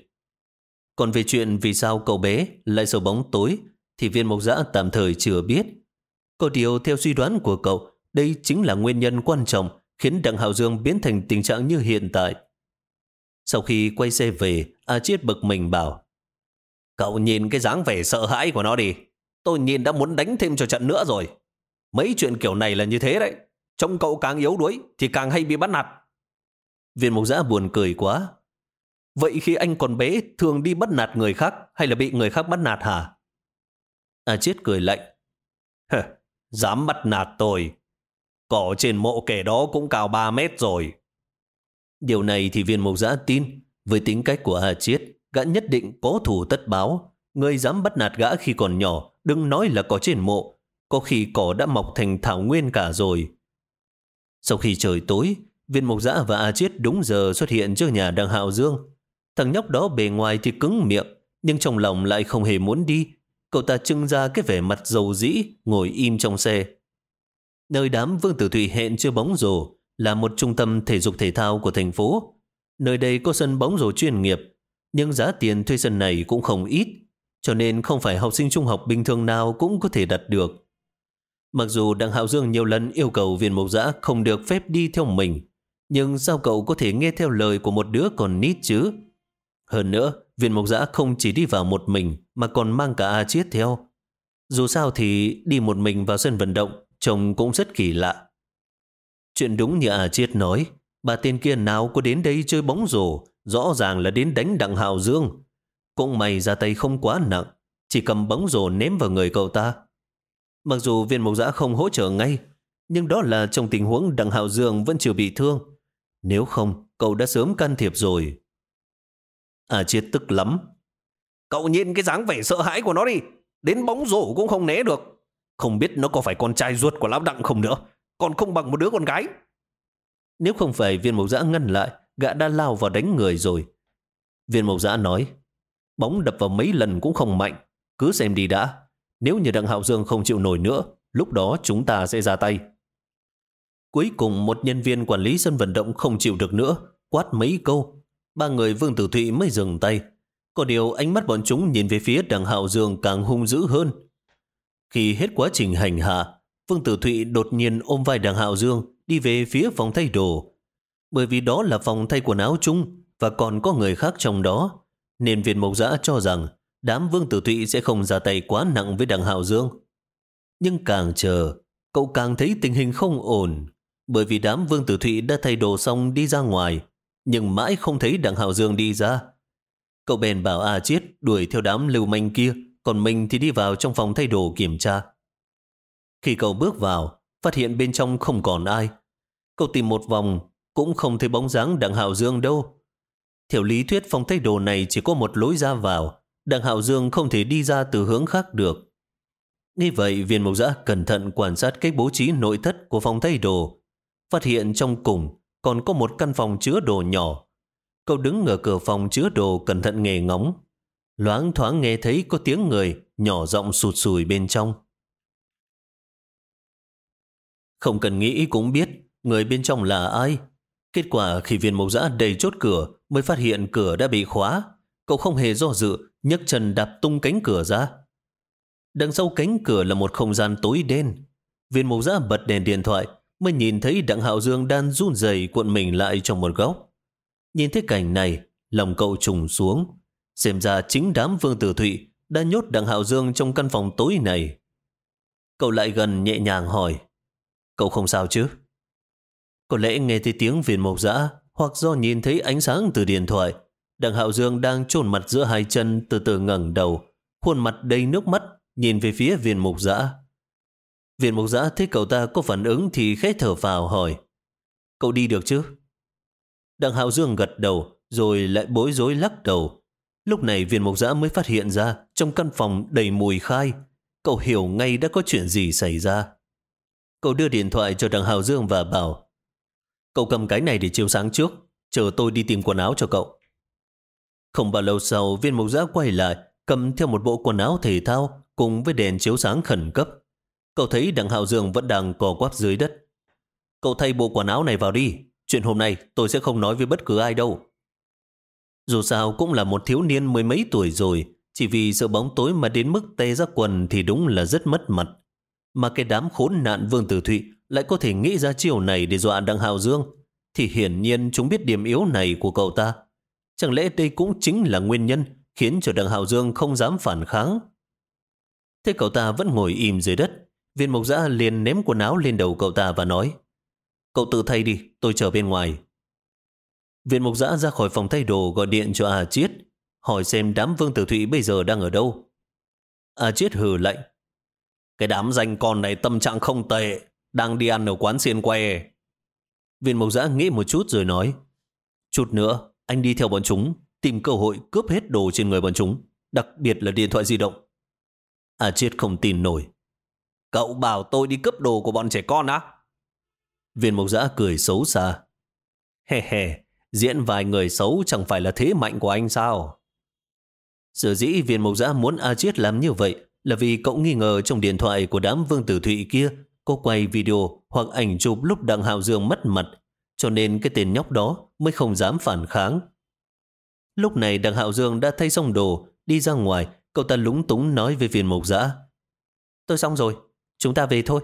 Còn về chuyện vì sao cậu bé lại sợ bóng tối thì viên mộc giã tạm thời chưa biết. Có điều theo suy đoán của cậu, đây chính là nguyên nhân quan trọng khiến Đặng Hạo Dương biến thành tình trạng như hiện tại. Sau khi quay xe về, A Chiết bực mình bảo Cậu nhìn cái dáng vẻ sợ hãi của nó đi. Tôi nhìn đã muốn đánh thêm cho trận nữa rồi. Mấy chuyện kiểu này là như thế đấy. Trông cậu càng yếu đuối thì càng hay bị bắt nạt. Viên mục giã buồn cười quá. Vậy khi anh còn bé thường đi bắt nạt người khác hay là bị người khác bắt nạt hả? A Chiết cười lạnh. Dám bắt nạt tôi. Cỏ trên mộ kẻ đó cũng cao 3 mét rồi. Điều này thì viên mộc giã tin. Với tính cách của A Chiết, gã nhất định có thủ tất báo. Người dám bắt nạt gã khi còn nhỏ, đừng nói là có trên mộ. Có khi cỏ đã mọc thành thảo nguyên cả rồi. Sau khi trời tối, viên mộc giã và A Chiết đúng giờ xuất hiện trước nhà đằng Hạo Dương. Thằng nhóc đó bề ngoài thì cứng miệng, nhưng trong lòng lại không hề muốn đi. Cậu ta trưng ra cái vẻ mặt dầu dĩ, ngồi im trong xe. Nơi đám Vương Tử Thụy hẹn chưa bóng rổ là một trung tâm thể dục thể thao của thành phố. Nơi đây có sân bóng rổ chuyên nghiệp, nhưng giá tiền thuê sân này cũng không ít, cho nên không phải học sinh trung học bình thường nào cũng có thể đặt được. Mặc dù Đặng Hạo Dương nhiều lần yêu cầu viên mộc giã không được phép đi theo mình, nhưng sao cậu có thể nghe theo lời của một đứa còn nít chứ? Hơn nữa, viên mộc giã không chỉ đi vào một mình mà còn mang cả A Chiết theo. Dù sao thì đi một mình vào sân vận động trông cũng rất kỳ lạ. Chuyện đúng như A Chiết nói, bà tên kia nào có đến đây chơi bóng rổ, rõ ràng là đến đánh Đặng Hào Dương. Cũng may ra tay không quá nặng, chỉ cầm bóng rổ ném vào người cậu ta. Mặc dù viên mộc giã không hỗ trợ ngay, nhưng đó là trong tình huống Đặng Hào Dương vẫn chưa bị thương. Nếu không, cậu đã sớm can thiệp rồi. À Chiết tức lắm. Cậu nhìn cái dáng vẻ sợ hãi của nó đi. Đến bóng rổ cũng không né được. Không biết nó có phải con trai ruột của lão Đặng không nữa. Còn không bằng một đứa con gái. Nếu không phải viên mộc giã ngăn lại, gã đã lao vào đánh người rồi. Viên mộc giã nói, bóng đập vào mấy lần cũng không mạnh. Cứ xem đi đã. Nếu như Đặng Hạo Dương không chịu nổi nữa, lúc đó chúng ta sẽ ra tay. Cuối cùng một nhân viên quản lý sân vận động không chịu được nữa, quát mấy câu. Ba người Vương Tử Thụy mới dừng tay. Có điều ánh mắt bọn chúng nhìn về phía đằng Hạo Dương càng hung dữ hơn. Khi hết quá trình hành hạ, Vương Tử Thụy đột nhiên ôm vai đằng Hạo Dương đi về phía phòng thay đồ. Bởi vì đó là phòng thay quần áo chung và còn có người khác trong đó, nên viên mộc giã cho rằng đám Vương Tử Thụy sẽ không ra tay quá nặng với đằng Hạo Dương. Nhưng càng chờ, cậu càng thấy tình hình không ổn, bởi vì đám Vương Tử Thụy đã thay đồ xong đi ra ngoài, nhưng mãi không thấy đặng Hạo Dương đi ra. Cậu bèn bảo A Chiết đuổi theo đám lưu manh kia, còn mình thì đi vào trong phòng thay đồ kiểm tra. Khi cậu bước vào, phát hiện bên trong không còn ai. Cậu tìm một vòng, cũng không thấy bóng dáng đặng Hạo Dương đâu. Theo lý thuyết phòng thay đồ này chỉ có một lối ra vào, đặng Hạo Dương không thể đi ra từ hướng khác được. Như vậy, viên mục giã cẩn thận quan sát cách bố trí nội thất của phòng thay đồ, phát hiện trong cùng còn có một căn phòng chứa đồ nhỏ. Cậu đứng ở cửa phòng chứa đồ cẩn thận nghề ngóng. Loáng thoáng nghe thấy có tiếng người nhỏ giọng sụt sùi bên trong. Không cần nghĩ cũng biết người bên trong là ai. Kết quả khi viên mộc giã đầy chốt cửa mới phát hiện cửa đã bị khóa. Cậu không hề do dự, nhấc chân đạp tung cánh cửa ra. Đằng sau cánh cửa là một không gian tối đen. Viên mộc giã bật đèn điện thoại mới nhìn thấy Đặng Hạo Dương đang run rẩy cuộn mình lại trong một góc. Nhìn thấy cảnh này, lòng cậu trùng xuống. Xem ra chính đám Vương Tử Thụy đã nhốt Đặng Hạo Dương trong căn phòng tối này. Cậu lại gần nhẹ nhàng hỏi, cậu không sao chứ? Có lẽ nghe thấy tiếng viền mộc dã hoặc do nhìn thấy ánh sáng từ điện thoại, Đặng Hạo Dương đang trồn mặt giữa hai chân từ từ ngẩng đầu, khuôn mặt đầy nước mắt nhìn về phía viên mục dã. Viên mục giã thấy cậu ta có phản ứng thì khẽ thở vào hỏi. Cậu đi được chứ? Đặng Hạo Dương gật đầu rồi lại bối rối lắc đầu. Lúc này viên mục giã mới phát hiện ra trong căn phòng đầy mùi khai. Cậu hiểu ngay đã có chuyện gì xảy ra. Cậu đưa điện thoại cho đặng Hạo Dương và bảo Cậu cầm cái này để chiếu sáng trước, chờ tôi đi tìm quần áo cho cậu. Không bao lâu sau, viên mục giã quay lại, cầm theo một bộ quần áo thể thao cùng với đèn chiếu sáng khẩn cấp. Cậu thấy đằng Hạo Dương vẫn đang cò quắp dưới đất. Cậu thay bộ quần áo này vào đi. Chuyện hôm nay tôi sẽ không nói với bất cứ ai đâu. Dù sao cũng là một thiếu niên mười mấy tuổi rồi, chỉ vì sợ bóng tối mà đến mức tê ra quần thì đúng là rất mất mặt. Mà cái đám khốn nạn Vương Tử Thụy lại có thể nghĩ ra chiều này để dọa đằng Hạo Dương, thì hiển nhiên chúng biết điểm yếu này của cậu ta. Chẳng lẽ đây cũng chính là nguyên nhân khiến cho đằng Hạo Dương không dám phản kháng? Thế cậu ta vẫn ngồi im dưới đất. Viên mộc giã liền ném quần áo lên đầu cậu ta và nói Cậu tự thay đi, tôi chờ bên ngoài. Viên mục giã ra khỏi phòng thay đồ gọi điện cho A Chiết, hỏi xem đám Vương Tử Thụy bây giờ đang ở đâu. A Chiết hừ lạnh. Cái đám danh con này tâm trạng không tệ, đang đi ăn ở quán xiên que. Viên mục giã nghĩ một chút rồi nói. Chút nữa, anh đi theo bọn chúng, tìm cơ hội cướp hết đồ trên người bọn chúng, đặc biệt là điện thoại di động. A Chiết không tin nổi. Cậu bảo tôi đi cướp đồ của bọn trẻ con á? Viên Mộc giã cười xấu xa. He he, diễn vài người xấu chẳng phải là thế mạnh của anh sao? Sở dĩ viên Mộc giã muốn A Chiết làm như vậy là vì cậu nghi ngờ trong điện thoại của đám vương tử thụy kia có quay video hoặc ảnh chụp lúc đặng Hạo dương mất mặt, cho nên cái tên nhóc đó mới không dám phản kháng. Lúc này đặng hạo dương đã thay xong đồ, đi ra ngoài, cậu ta lúng túng nói với viên Mộc giã. Tôi xong rồi, chúng ta về thôi.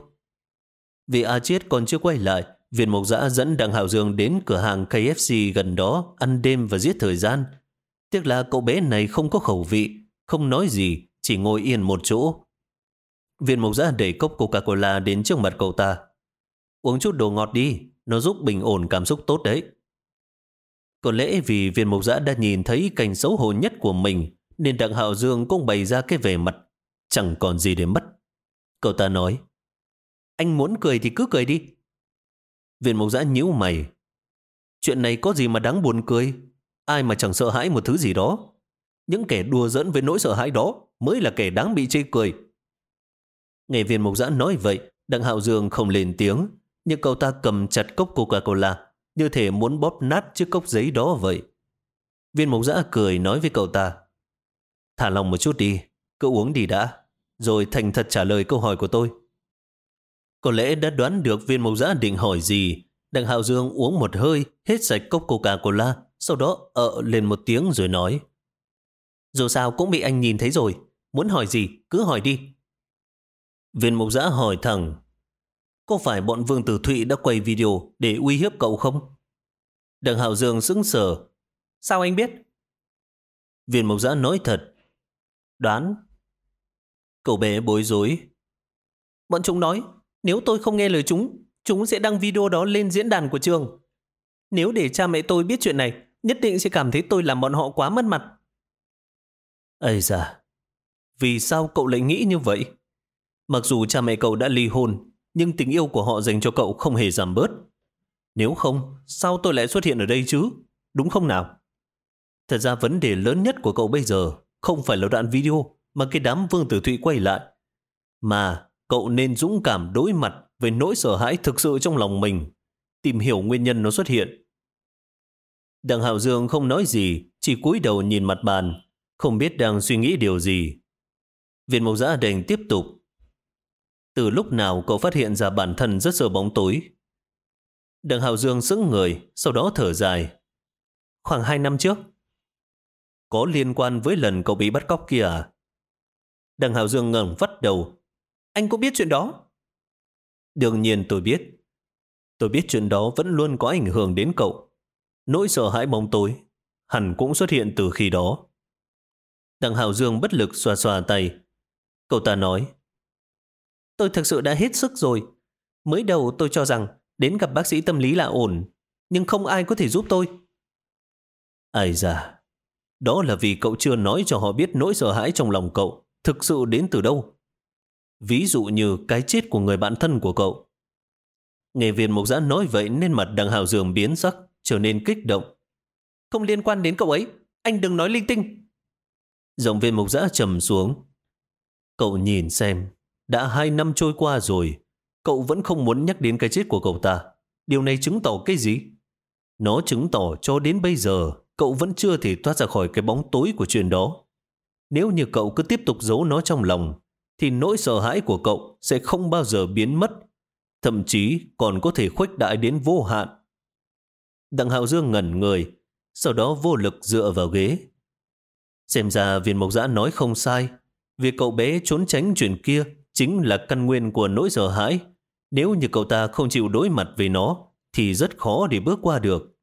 Vì A Chiết còn chưa quay lại, viên mộc giã dẫn Đặng Hạo Dương đến cửa hàng KFC gần đó ăn đêm và giết thời gian. Tiếc là cậu bé này không có khẩu vị, không nói gì, chỉ ngồi yên một chỗ. Viên mộc giã đẩy cốc Coca-Cola đến trước mặt cậu ta. Uống chút đồ ngọt đi, nó giúp bình ổn cảm xúc tốt đấy. Có lẽ vì viên mộc giã đã nhìn thấy cảnh xấu hổ nhất của mình, nên Đặng Hạo Dương cũng bày ra cái vẻ mặt, chẳng còn gì để mất. Cậu ta nói, anh muốn cười thì cứ cười đi. Viện mộc giã nhíu mày. Chuyện này có gì mà đáng buồn cười? Ai mà chẳng sợ hãi một thứ gì đó? Những kẻ đùa dẫn với nỗi sợ hãi đó mới là kẻ đáng bị chê cười. Nghe viên mộc giã nói vậy, Đặng Hạo Dương không lên tiếng, nhưng cậu ta cầm chặt cốc Coca-Cola, như thể muốn bóp nát chiếc cốc giấy đó vậy. Viên mộc giã cười nói với cậu ta, thả lòng một chút đi, cứ uống đi đã, rồi thành thật trả lời câu hỏi của tôi. Có lẽ đã đoán được viên mộc giã định hỏi gì. Đặng Hạo Dương uống một hơi, hết sạch cốc Coca-Cola, sau đó ợ lên một tiếng rồi nói. Dù sao cũng bị anh nhìn thấy rồi, muốn hỏi gì cứ hỏi đi. Viên mộc giã hỏi thẳng, có phải bọn Vương Tử Thụy đã quay video để uy hiếp cậu không? Đặng Hạo Dương sững sờ. Sao anh biết? Viên mộc giã nói thật. Đoán. Cậu bé bối rối. Bọn chúng nói nếu tôi không nghe lời chúng, chúng sẽ đăng video đó lên diễn đàn của trường. Nếu để cha mẹ tôi biết chuyện này, nhất định sẽ cảm thấy tôi làm bọn họ quá mất mặt. Ây da, vì sao cậu lại nghĩ như vậy? Mặc dù cha mẹ cậu đã ly hôn, nhưng tình yêu của họ dành cho cậu không hề giảm bớt. Nếu không, sao tôi lại xuất hiện ở đây chứ? Đúng không nào? Thật ra vấn đề lớn nhất của cậu bây giờ không phải là đoạn video mà cái đám Vương Tử Thụy quay lại, mà Cậu nên dũng cảm đối mặt với nỗi sợ hãi thực sự trong lòng mình, tìm hiểu nguyên nhân nó xuất hiện. Đặng Hạo Dương không nói gì, chỉ cúi đầu nhìn mặt bàn, không biết đang suy nghĩ điều gì. Viên mộc giã đành tiếp tục. Từ lúc nào cậu phát hiện ra bản thân rất sợ bóng tối? Đặng Hạo Dương sững người, sau đó thở dài. Khoảng hai năm trước. Có liên quan với lần cậu bị bắt cóc kia à? Đặng Hào Dương ngẩng vắt đầu, anh cũng biết chuyện đó. Đương nhiên tôi biết. Tôi biết chuyện đó vẫn luôn có ảnh hưởng đến cậu. Nỗi sợ hãi bóng tối hẳn cũng xuất hiện từ khi đó. Đặng Hào Dương bất lực xoa xoa tay. Cậu ta nói Tôi thực sự đã hết sức rồi. Mới đầu tôi cho rằng đến gặp bác sĩ tâm lý là ổn, nhưng không ai có thể giúp tôi. Ai da, đó là vì cậu chưa nói cho họ biết nỗi sợ hãi trong lòng cậu thực sự đến từ đâu. Ví dụ như cái chết của người bạn thân của cậu. Nghe viên mục giã nói vậy nên mặt đằng hào dường biến sắc, trở nên kích động. Không liên quan đến cậu ấy, anh đừng nói linh tinh. Giọng viên mục giã trầm xuống. Cậu nhìn xem, đã hai năm trôi qua rồi, cậu vẫn không muốn nhắc đến cái chết của cậu ta. Điều này chứng tỏ cái gì? Nó chứng tỏ cho đến bây giờ, cậu vẫn chưa thể thoát ra khỏi cái bóng tối của chuyện đó. Nếu như cậu cứ tiếp tục giấu nó trong lòng, thì nỗi sợ hãi của cậu sẽ không bao giờ biến mất, thậm chí còn có thể khuếch đại đến vô hạn. Đặng Hạo Dương ngẩn người, sau đó vô lực dựa vào ghế. Xem ra viên mộc giã nói không sai, việc cậu bé trốn tránh chuyện kia chính là căn nguyên của nỗi sợ hãi. Nếu như cậu ta không chịu đối mặt với nó, thì rất khó để bước qua được.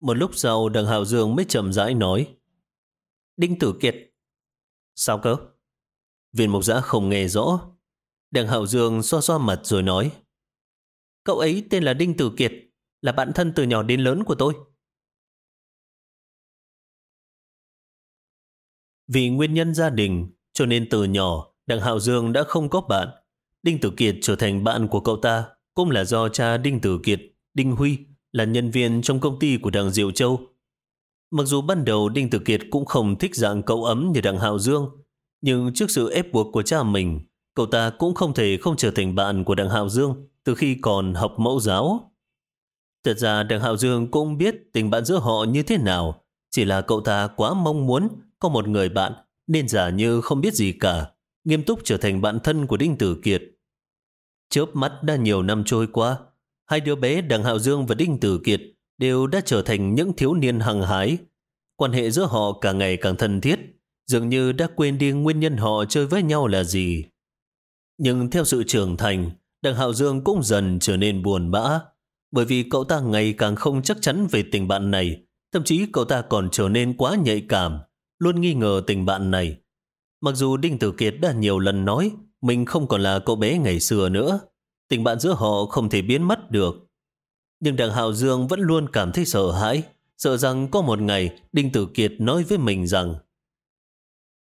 Một lúc sau, đặng Hạo Dương mới chậm rãi nói. Đinh Tử Kiệt. Sao cơ? Viên mục giã không nghe rõ. Đằng Hạo Dương xoa xoa mặt rồi nói. Cậu ấy tên là Đinh Tử Kiệt, là bạn thân từ nhỏ đến lớn của tôi. Vì nguyên nhân gia đình, cho nên từ nhỏ, đằng Hạo Dương đã không có bạn. Đinh Tử Kiệt trở thành bạn của cậu ta, cũng là do cha Đinh Tử Kiệt, Đinh Huy, là nhân viên trong công ty của đằng Diệu Châu. Mặc dù ban đầu Đinh Tử Kiệt cũng không thích dạng cậu ấm như Đặng Hạo Dương, nhưng trước sự ép buộc của cha mình, cậu ta cũng không thể không trở thành bạn của Đặng Hạo Dương từ khi còn học mẫu giáo. Thật ra Đặng Hạo Dương cũng biết tình bạn giữa họ như thế nào, chỉ là cậu ta quá mong muốn có một người bạn nên giả như không biết gì cả, nghiêm túc trở thành bạn thân của Đinh Tử Kiệt. Chớp mắt đã nhiều năm trôi qua, hai đứa bé Đặng Hạo Dương và Đinh Tử Kiệt đều đã trở thành những thiếu niên hăng hái. Quan hệ giữa họ càng ngày càng thân thiết, dường như đã quên đi nguyên nhân họ chơi với nhau là gì. Nhưng theo sự trưởng thành, đặng Hạo Dương cũng dần trở nên buồn bã, bởi vì cậu ta ngày càng không chắc chắn về tình bạn này, thậm chí cậu ta còn trở nên quá nhạy cảm, luôn nghi ngờ tình bạn này. Mặc dù Đinh Tử Kiệt đã nhiều lần nói mình không còn là cậu bé ngày xưa nữa, tình bạn giữa họ không thể biến mất được. Nhưng Đặng Hạo Dương vẫn luôn cảm thấy sợ hãi, sợ rằng có một ngày Đinh Tử Kiệt nói với mình rằng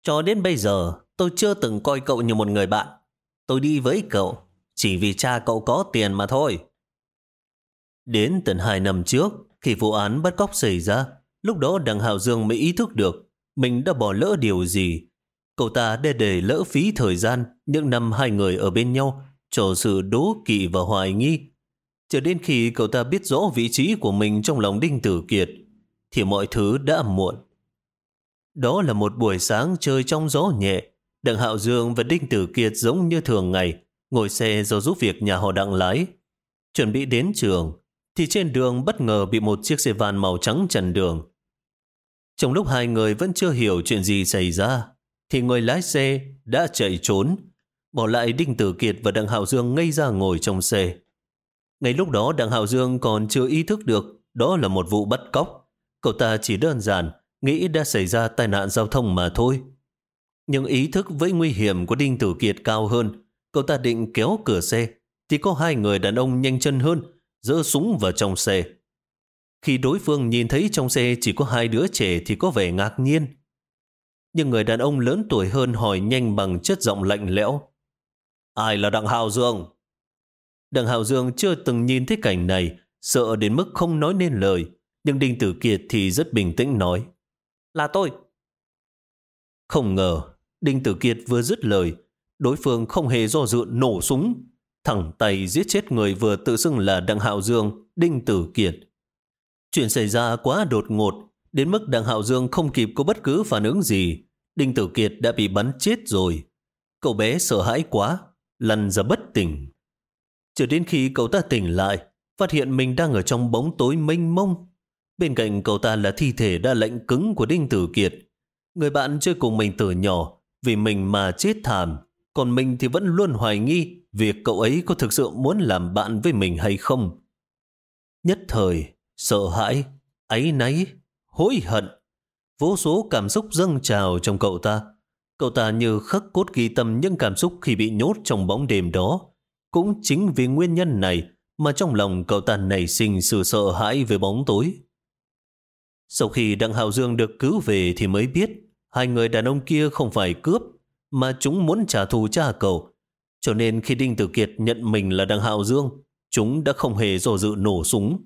Cho đến bây giờ, tôi chưa từng coi cậu như một người bạn. Tôi đi với cậu, chỉ vì cha cậu có tiền mà thôi. Đến tận hai năm trước, khi vụ án bắt cóc xảy ra, lúc đó Đặng Hạo Dương mới ý thức được mình đã bỏ lỡ điều gì. Cậu ta đã để lỡ phí thời gian những năm hai người ở bên nhau cho sự đố kỵ và hoài nghi. Cho đến khi cậu ta biết rõ vị trí của mình trong lòng Đinh Tử Kiệt, thì mọi thứ đã muộn. Đó là một buổi sáng chơi trong gió nhẹ. Đặng Hạo Dương và Đinh Tử Kiệt giống như thường ngày, ngồi xe do giúp việc nhà họ đặng lái. Chuẩn bị đến trường, thì trên đường bất ngờ bị một chiếc xe van màu trắng chặn đường. Trong lúc hai người vẫn chưa hiểu chuyện gì xảy ra, thì người lái xe đã chạy trốn, bỏ lại Đinh Tử Kiệt và Đặng Hạo Dương ngây ra ngồi trong xe. Ngay lúc đó Đặng Hạo Dương còn chưa ý thức được đó là một vụ bắt cóc. Cậu ta chỉ đơn giản nghĩ đã xảy ra tai nạn giao thông mà thôi. Nhưng ý thức với nguy hiểm của Đinh Tử Kiệt cao hơn. Cậu ta định kéo cửa xe, thì có hai người đàn ông nhanh chân hơn, giơ súng vào trong xe. Khi đối phương nhìn thấy trong xe chỉ có hai đứa trẻ thì có vẻ ngạc nhiên. Nhưng người đàn ông lớn tuổi hơn hỏi nhanh bằng chất giọng lạnh lẽo. Ai là Đặng Hào Dương? Đặng Hào Dương chưa từng nhìn thấy cảnh này, sợ đến mức không nói nên lời. Nhưng Đinh Tử Kiệt thì rất bình tĩnh nói. Là tôi. Không ngờ, Đinh Tử Kiệt vừa dứt lời, đối phương không hề do dự nổ súng, thẳng tay giết chết người vừa tự xưng là Đặng Hạo Dương, Đinh Tử Kiệt. Chuyện xảy ra quá đột ngột, đến mức Đặng Hạo Dương không kịp có bất cứ phản ứng gì. Đinh Tử Kiệt đã bị bắn chết rồi. Cậu bé sợ hãi quá, lăn ra bất tỉnh. Cho đến khi cậu ta tỉnh lại, phát hiện mình đang ở trong bóng tối mênh mông. Bên cạnh cậu ta là thi thể đã lạnh cứng của Đinh Tử Kiệt. Người bạn chơi cùng mình từ nhỏ, vì mình mà chết thảm. Còn mình thì vẫn luôn hoài nghi việc cậu ấy có thực sự muốn làm bạn với mình hay không. Nhất thời, sợ hãi, áy náy, hối hận. Vô số cảm xúc dâng trào trong cậu ta. Cậu ta như khắc cốt ghi tâm những cảm xúc khi bị nhốt trong bóng đêm đó. Cũng chính vì nguyên nhân này mà trong lòng cậu ta nảy sinh sự sợ hãi về bóng tối. Sau khi Đặng Hạo Dương được cứu về thì mới biết hai người đàn ông kia không phải cướp mà chúng muốn trả thù cha cậu. Cho nên khi Đinh Tử Kiệt nhận mình là Đặng Hạo Dương, chúng đã không hề dò dự nổ súng.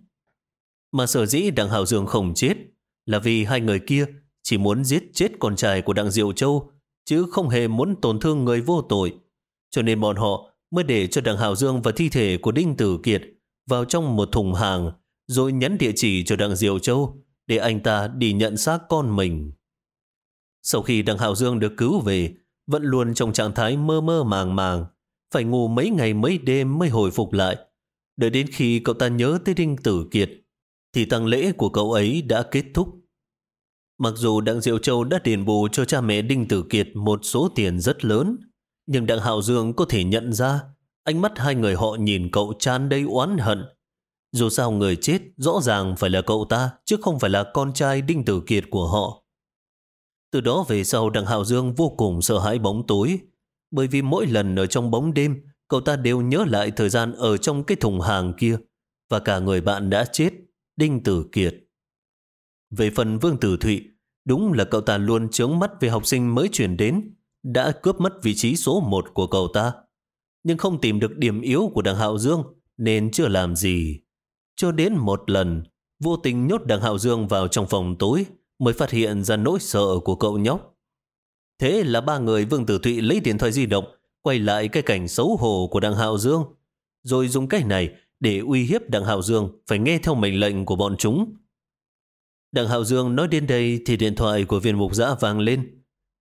Mà sở dĩ Đặng Hạo Dương không chết là vì hai người kia chỉ muốn giết chết con trai của Đặng Diệu Châu chứ không hề muốn tổn thương người vô tội. Cho nên bọn họ mới để cho Đặng Hạo Dương và thi thể của Đinh Tử Kiệt vào trong một thùng hàng rồi nhắn địa chỉ cho Đặng Diệu Châu để anh ta đi nhận xác con mình. Sau khi đặng Hạo Dương được cứu về, vẫn luôn trong trạng thái mơ mơ màng màng, phải ngủ mấy ngày mấy đêm mới hồi phục lại. Đợi đến khi cậu ta nhớ tới Đinh Tử Kiệt, thì tang lễ của cậu ấy đã kết thúc. Mặc dù Đặng Diệu Châu đã đền bù cho cha mẹ Đinh Tử Kiệt một số tiền rất lớn, nhưng Đặng Hạo Dương có thể nhận ra ánh mắt hai người họ nhìn cậu tràn đầy oán hận. Dù sao người chết rõ ràng phải là cậu ta, chứ không phải là con trai Đinh Tử Kiệt của họ. Từ đó về sau Đặng Hạo Dương vô cùng sợ hãi bóng tối, bởi vì mỗi lần ở trong bóng đêm, cậu ta đều nhớ lại thời gian ở trong cái thùng hàng kia, và cả người bạn đã chết, Đinh Tử Kiệt. Về phần Vương Tử Thụy, đúng là cậu ta luôn chướng mắt về học sinh mới chuyển đến, đã cướp mất vị trí số một của cậu ta. Nhưng không tìm được điểm yếu của đằng Hạo Dương, nên chưa làm gì. Cho đến một lần, vô tình nhốt đằng Hạo Dương vào trong phòng tối, mới phát hiện ra nỗi sợ của cậu nhóc. Thế là ba người Vương Tử Thụy lấy điện thoại di động, quay lại cái cảnh xấu hổ của đằng Hạo Dương, rồi dùng cái này để uy hiếp đằng Hạo Dương phải nghe theo mệnh lệnh của bọn chúng. Đặng Hạo Dương nói đến đây thì điện thoại của viên mục giã vang lên.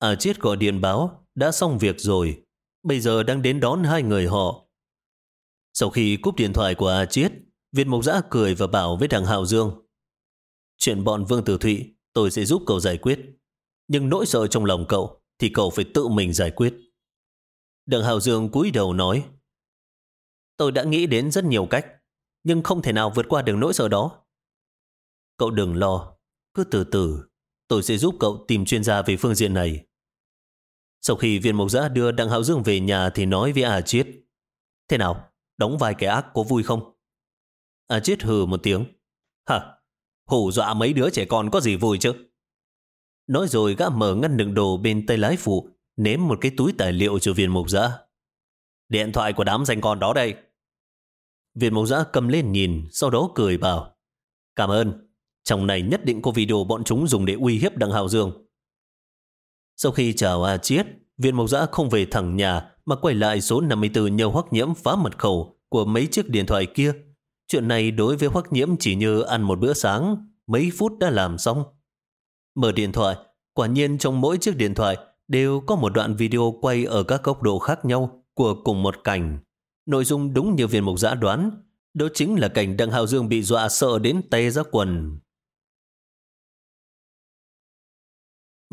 À chiết gọi điện báo, đã xong việc rồi. Bây giờ đang đến đón hai người họ. Sau khi cúp điện thoại của A Chiết, viên Mộc giã cười và bảo với thằng Hạo Dương. Chuyện bọn Vương Tử Thụy tôi sẽ giúp cậu giải quyết. Nhưng nỗi sợ trong lòng cậu thì cậu phải tự mình giải quyết. Đặng Hạo Dương cúi đầu nói. Tôi đã nghĩ đến rất nhiều cách, nhưng không thể nào vượt qua được nỗi sợ đó. Cậu đừng lo, cứ từ từ, tôi sẽ giúp cậu tìm chuyên gia về phương diện này. Sau khi viên mộc giã đưa Đặng Hạo Dương về nhà thì nói với A Chiết. Thế nào, đóng vai kẻ ác có vui không? A Chiết hừ một tiếng. Hả, hù dọa mấy đứa trẻ con có gì vui chứ? Nói rồi gã mở ngăn đựng đồ bên tay lái phụ, ném một cái túi tài liệu cho viên mục giã. Điện thoại của đám danh con đó đây. Viên mục giã cầm lên nhìn, sau đó cười bảo. Cảm ơn, trong này nhất định có video bọn chúng dùng để uy hiếp Đặng Hạo Dương. Sau khi chào A Chiết, viên mộc giã không về thẳng nhà mà quay lại số 54 nhờ hoắc nhiễm phá mật khẩu của mấy chiếc điện thoại kia. Chuyện này đối với hoắc nhiễm chỉ như ăn một bữa sáng, mấy phút đã làm xong. Mở điện thoại, quả nhiên trong mỗi chiếc điện thoại đều có một đoạn video quay ở các góc độ khác nhau của cùng một cảnh. Nội dung đúng như viên mục giã đoán, đó chính là cảnh Đặng hào Dương bị dọa sợ đến tay ra quần.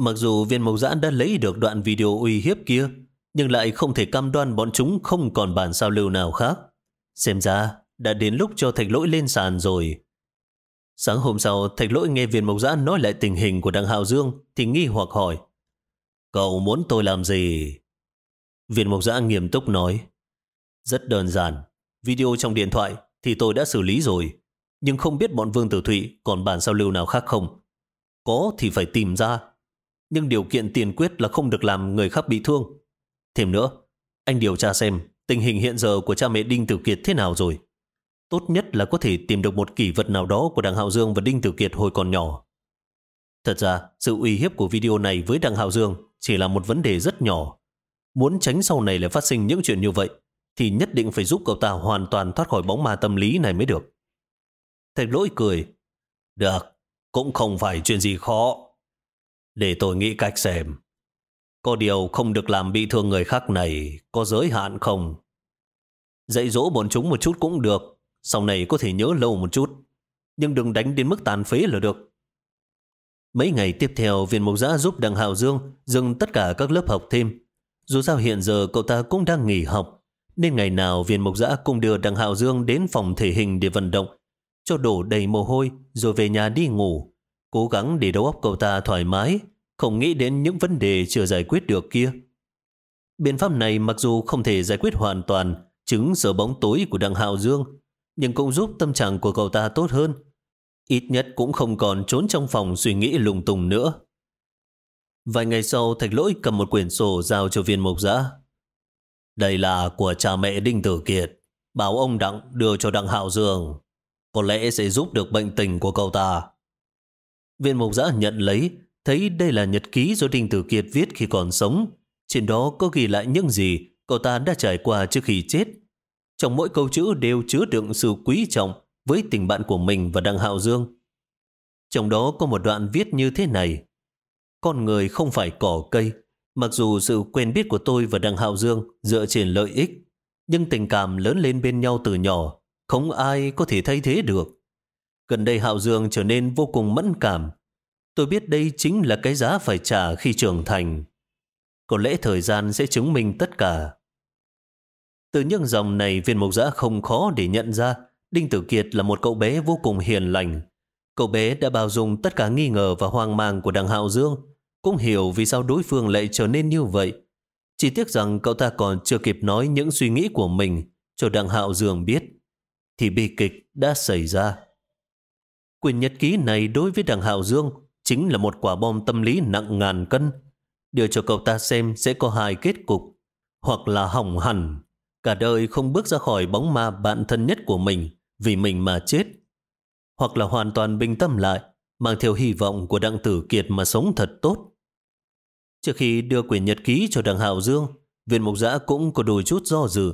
Mặc dù viên mộc giã đã lấy được đoạn video uy hiếp kia, nhưng lại không thể cam đoan bọn chúng không còn bản sao lưu nào khác. Xem ra, đã đến lúc cho thạch lỗi lên sàn rồi. Sáng hôm sau, thạch lỗi nghe viên mộc giã nói lại tình hình của đặng Hạo Dương thì nghi hoặc hỏi. Cậu muốn tôi làm gì? Viên mộc giã nghiêm túc nói. Rất đơn giản. Video trong điện thoại thì tôi đã xử lý rồi. Nhưng không biết bọn Vương Tử Thụy còn bản sao lưu nào khác không. Có thì phải tìm ra nhưng điều kiện tiền quyết là không được làm người khác bị thương. Thêm nữa, anh điều tra xem tình hình hiện giờ của cha mẹ Đinh Tử Kiệt thế nào rồi. Tốt nhất là có thể tìm được một kỷ vật nào đó của Đặng Hạo Dương và Đinh Tử Kiệt hồi còn nhỏ. Thật ra, sự uy hiếp của video này với Đặng Hạo Dương chỉ là một vấn đề rất nhỏ. Muốn tránh sau này lại phát sinh những chuyện như vậy, thì nhất định phải giúp cậu ta hoàn toàn thoát khỏi bóng ma tâm lý này mới được. Thạch lỗi cười. Được, cũng không phải chuyện gì khó. Để tôi nghĩ cách xem. Có điều không được làm bị thương người khác này, có giới hạn không? Dạy dỗ bọn chúng một chút cũng được, sau này có thể nhớ lâu một chút. Nhưng đừng đánh đến mức tàn phế là được. Mấy ngày tiếp theo, viên mộc giã giúp đằng Hạo Dương dừng tất cả các lớp học thêm. Dù sao hiện giờ cậu ta cũng đang nghỉ học, nên ngày nào viên mộc giã cũng đưa đằng Hạo Dương đến phòng thể hình để vận động, cho đổ đầy mồ hôi rồi về nhà đi ngủ cố gắng để đầu óc cậu ta thoải mái, không nghĩ đến những vấn đề chưa giải quyết được kia. Biện pháp này mặc dù không thể giải quyết hoàn toàn chứng sở bóng tối của đằng Hạo Dương, nhưng cũng giúp tâm trạng của cậu ta tốt hơn. Ít nhất cũng không còn trốn trong phòng suy nghĩ lung tung nữa. Vài ngày sau, Thạch Lỗi cầm một quyển sổ giao cho viên mộc giã. Đây là của cha mẹ Đinh Tử Kiệt. Bảo ông Đặng đưa cho Đặng Hạo Dương. Có lẽ sẽ giúp được bệnh tình của cậu ta. Viên mục giã nhận lấy, thấy đây là nhật ký do Đinh Tử Kiệt viết khi còn sống. Trên đó có ghi lại những gì cậu ta đã trải qua trước khi chết. Trong mỗi câu chữ đều chứa đựng sự quý trọng với tình bạn của mình và Đặng Hạo Dương. Trong đó có một đoạn viết như thế này. Con người không phải cỏ cây. Mặc dù sự quen biết của tôi và Đặng Hạo Dương dựa trên lợi ích, nhưng tình cảm lớn lên bên nhau từ nhỏ, không ai có thể thay thế được. Gần đây Hạo Dương trở nên vô cùng mẫn cảm. Tôi biết đây chính là cái giá phải trả khi trưởng thành. Có lẽ thời gian sẽ chứng minh tất cả. Từ những dòng này viên mục giã không khó để nhận ra Đinh Tử Kiệt là một cậu bé vô cùng hiền lành. Cậu bé đã bao dung tất cả nghi ngờ và hoang mang của đằng Hạo Dương, cũng hiểu vì sao đối phương lại trở nên như vậy. Chỉ tiếc rằng cậu ta còn chưa kịp nói những suy nghĩ của mình cho đằng Hạo Dương biết, thì bi kịch đã xảy ra. Quyền nhật ký này đối với đằng Hạo Dương chính là một quả bom tâm lý nặng ngàn cân. Đưa cho cậu ta xem sẽ có hai kết cục, hoặc là hỏng hẳn, cả đời không bước ra khỏi bóng ma bạn thân nhất của mình vì mình mà chết, hoặc là hoàn toàn bình tâm lại, mang theo hy vọng của Đặng Tử Kiệt mà sống thật tốt. Trước khi đưa quyển nhật ký cho Đặng Hạo Dương, viên mục giã cũng có đôi chút do dự,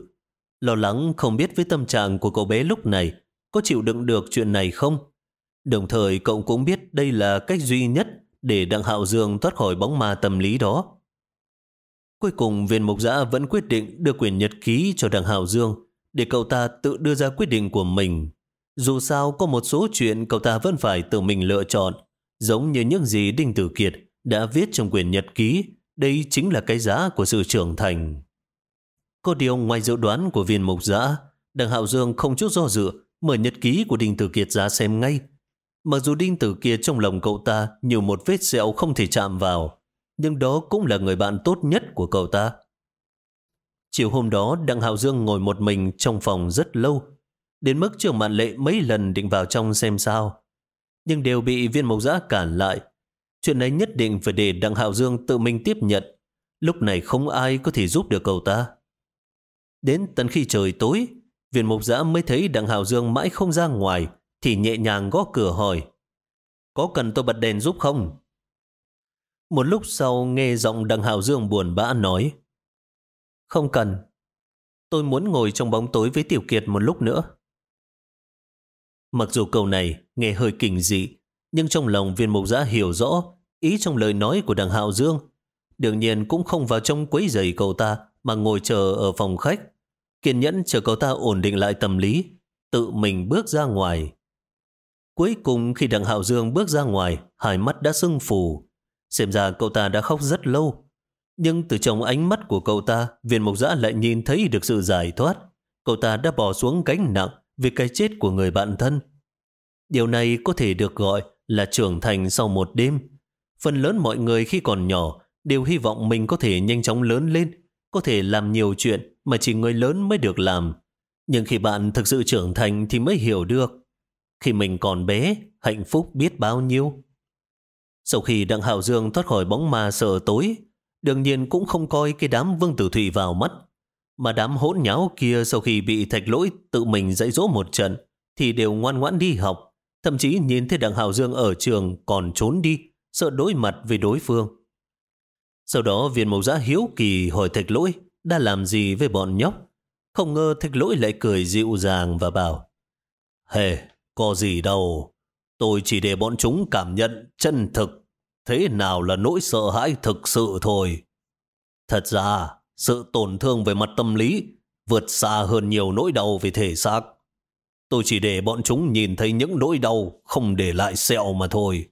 lo lắng không biết với tâm trạng của cậu bé lúc này có chịu đựng được chuyện này không. Đồng thời cậu cũng biết đây là cách duy nhất để Đặng Hạo Dương thoát khỏi bóng ma tâm lý đó. Cuối cùng viên mục giã vẫn quyết định đưa quyển nhật ký cho Đặng Hạo Dương để cậu ta tự đưa ra quyết định của mình. Dù sao có một số chuyện cậu ta vẫn phải tự mình lựa chọn, giống như những gì Đinh Tử Kiệt đã viết trong quyển nhật ký, đây chính là cái giá của sự trưởng thành. Có điều ngoài dự đoán của viên mục giã, Đặng Hạo Dương không chút do dự, mở nhật ký của Đinh Tử Kiệt ra xem ngay. Mặc dù Đinh Tử kia trong lòng cậu ta nhiều một vết sẹo không thể chạm vào, nhưng đó cũng là người bạn tốt nhất của cậu ta. Chiều hôm đó, Đặng Hạo Dương ngồi một mình trong phòng rất lâu, đến mức trường mạn lệ mấy lần định vào trong xem sao. Nhưng đều bị viên mộc giã cản lại. Chuyện này nhất định phải để Đặng Hạo Dương tự mình tiếp nhận. Lúc này không ai có thể giúp được cậu ta. Đến tận khi trời tối, viên Mộc giã mới thấy Đặng Hạo Dương mãi không ra ngoài, thì nhẹ nhàng gõ cửa hỏi. Có cần tôi bật đèn giúp không? Một lúc sau nghe giọng Đặng Hạo Dương buồn bã nói. Không cần. Tôi muốn ngồi trong bóng tối với Tiểu Kiệt một lúc nữa. Mặc dù câu này nghe hơi kinh dị, nhưng trong lòng viên mục giã hiểu rõ ý trong lời nói của đằng Hạo Dương. Đương nhiên cũng không vào trong quấy giày cậu ta mà ngồi chờ ở phòng khách. Kiên nhẫn chờ cậu ta ổn định lại tâm lý, tự mình bước ra ngoài. Cuối cùng khi đặng Hạo Dương bước ra ngoài, hai mắt đã sưng phù. Xem ra cậu ta đã khóc rất lâu, nhưng từ trong ánh mắt của cậu ta, viên mộc giã lại nhìn thấy được sự giải thoát. Cậu ta đã bỏ xuống gánh nặng vì cái chết của người bạn thân. Điều này có thể được gọi là trưởng thành sau một đêm. Phần lớn mọi người khi còn nhỏ đều hy vọng mình có thể nhanh chóng lớn lên, có thể làm nhiều chuyện mà chỉ người lớn mới được làm. Nhưng khi bạn thực sự trưởng thành thì mới hiểu được. Khi mình còn bé, hạnh phúc biết bao nhiêu. Sau khi Đặng Hạo Dương thoát khỏi bóng ma sợ tối, đương nhiên cũng không coi cái đám Vương Tử Thủy vào mắt. Mà đám hỗn nháo kia sau khi bị thạch lỗi tự mình dạy dỗ một trận, thì đều ngoan ngoãn đi học. Thậm chí nhìn thấy đặng Hạo Dương ở trường còn trốn đi, sợ đối mặt với đối phương. Sau đó viên mẫu giã hiếu kỳ hỏi thạch lỗi đã làm gì với bọn nhóc. Không ngờ thạch lỗi lại cười dịu dàng và bảo Hề, có gì đâu. Tôi chỉ để bọn chúng cảm nhận chân thực Thế nào là nỗi sợ hãi thực sự thôi. Thật ra, sự tổn thương về mặt tâm lý vượt xa hơn nhiều nỗi đau về thể xác. Tôi chỉ để bọn chúng nhìn thấy những nỗi đau không để lại sẹo mà thôi.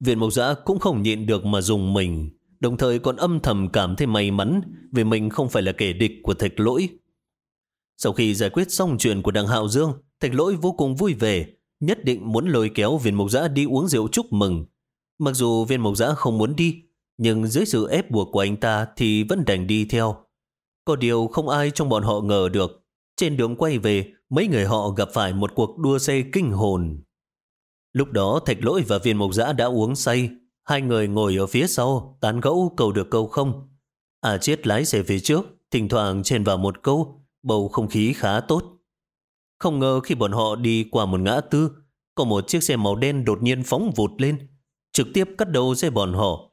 Viện mộc giã cũng không nhịn được mà dùng mình, đồng thời còn âm thầm cảm thấy may mắn vì mình không phải là kẻ địch của thạch lỗi. Sau khi giải quyết xong chuyện của đằng Hạo Dương, thạch lỗi vô cùng vui vẻ, nhất định muốn lôi kéo viên mộc giã đi uống rượu chúc mừng. Mặc dù viên mộc giã không muốn đi, nhưng dưới sự ép buộc của anh ta thì vẫn đành đi theo. Có điều không ai trong bọn họ ngờ được. Trên đường quay về, mấy người họ gặp phải một cuộc đua xe kinh hồn. Lúc đó Thạch Lỗi và viên mộc giã đã uống say. Hai người ngồi ở phía sau, tán gẫu câu được câu không. À chết lái xe phía trước, thỉnh thoảng chen vào một câu, bầu không khí khá tốt. Không ngờ khi bọn họ đi qua một ngã tư, có một chiếc xe màu đen đột nhiên phóng vụt lên, trực tiếp cắt đầu xe bọn họ.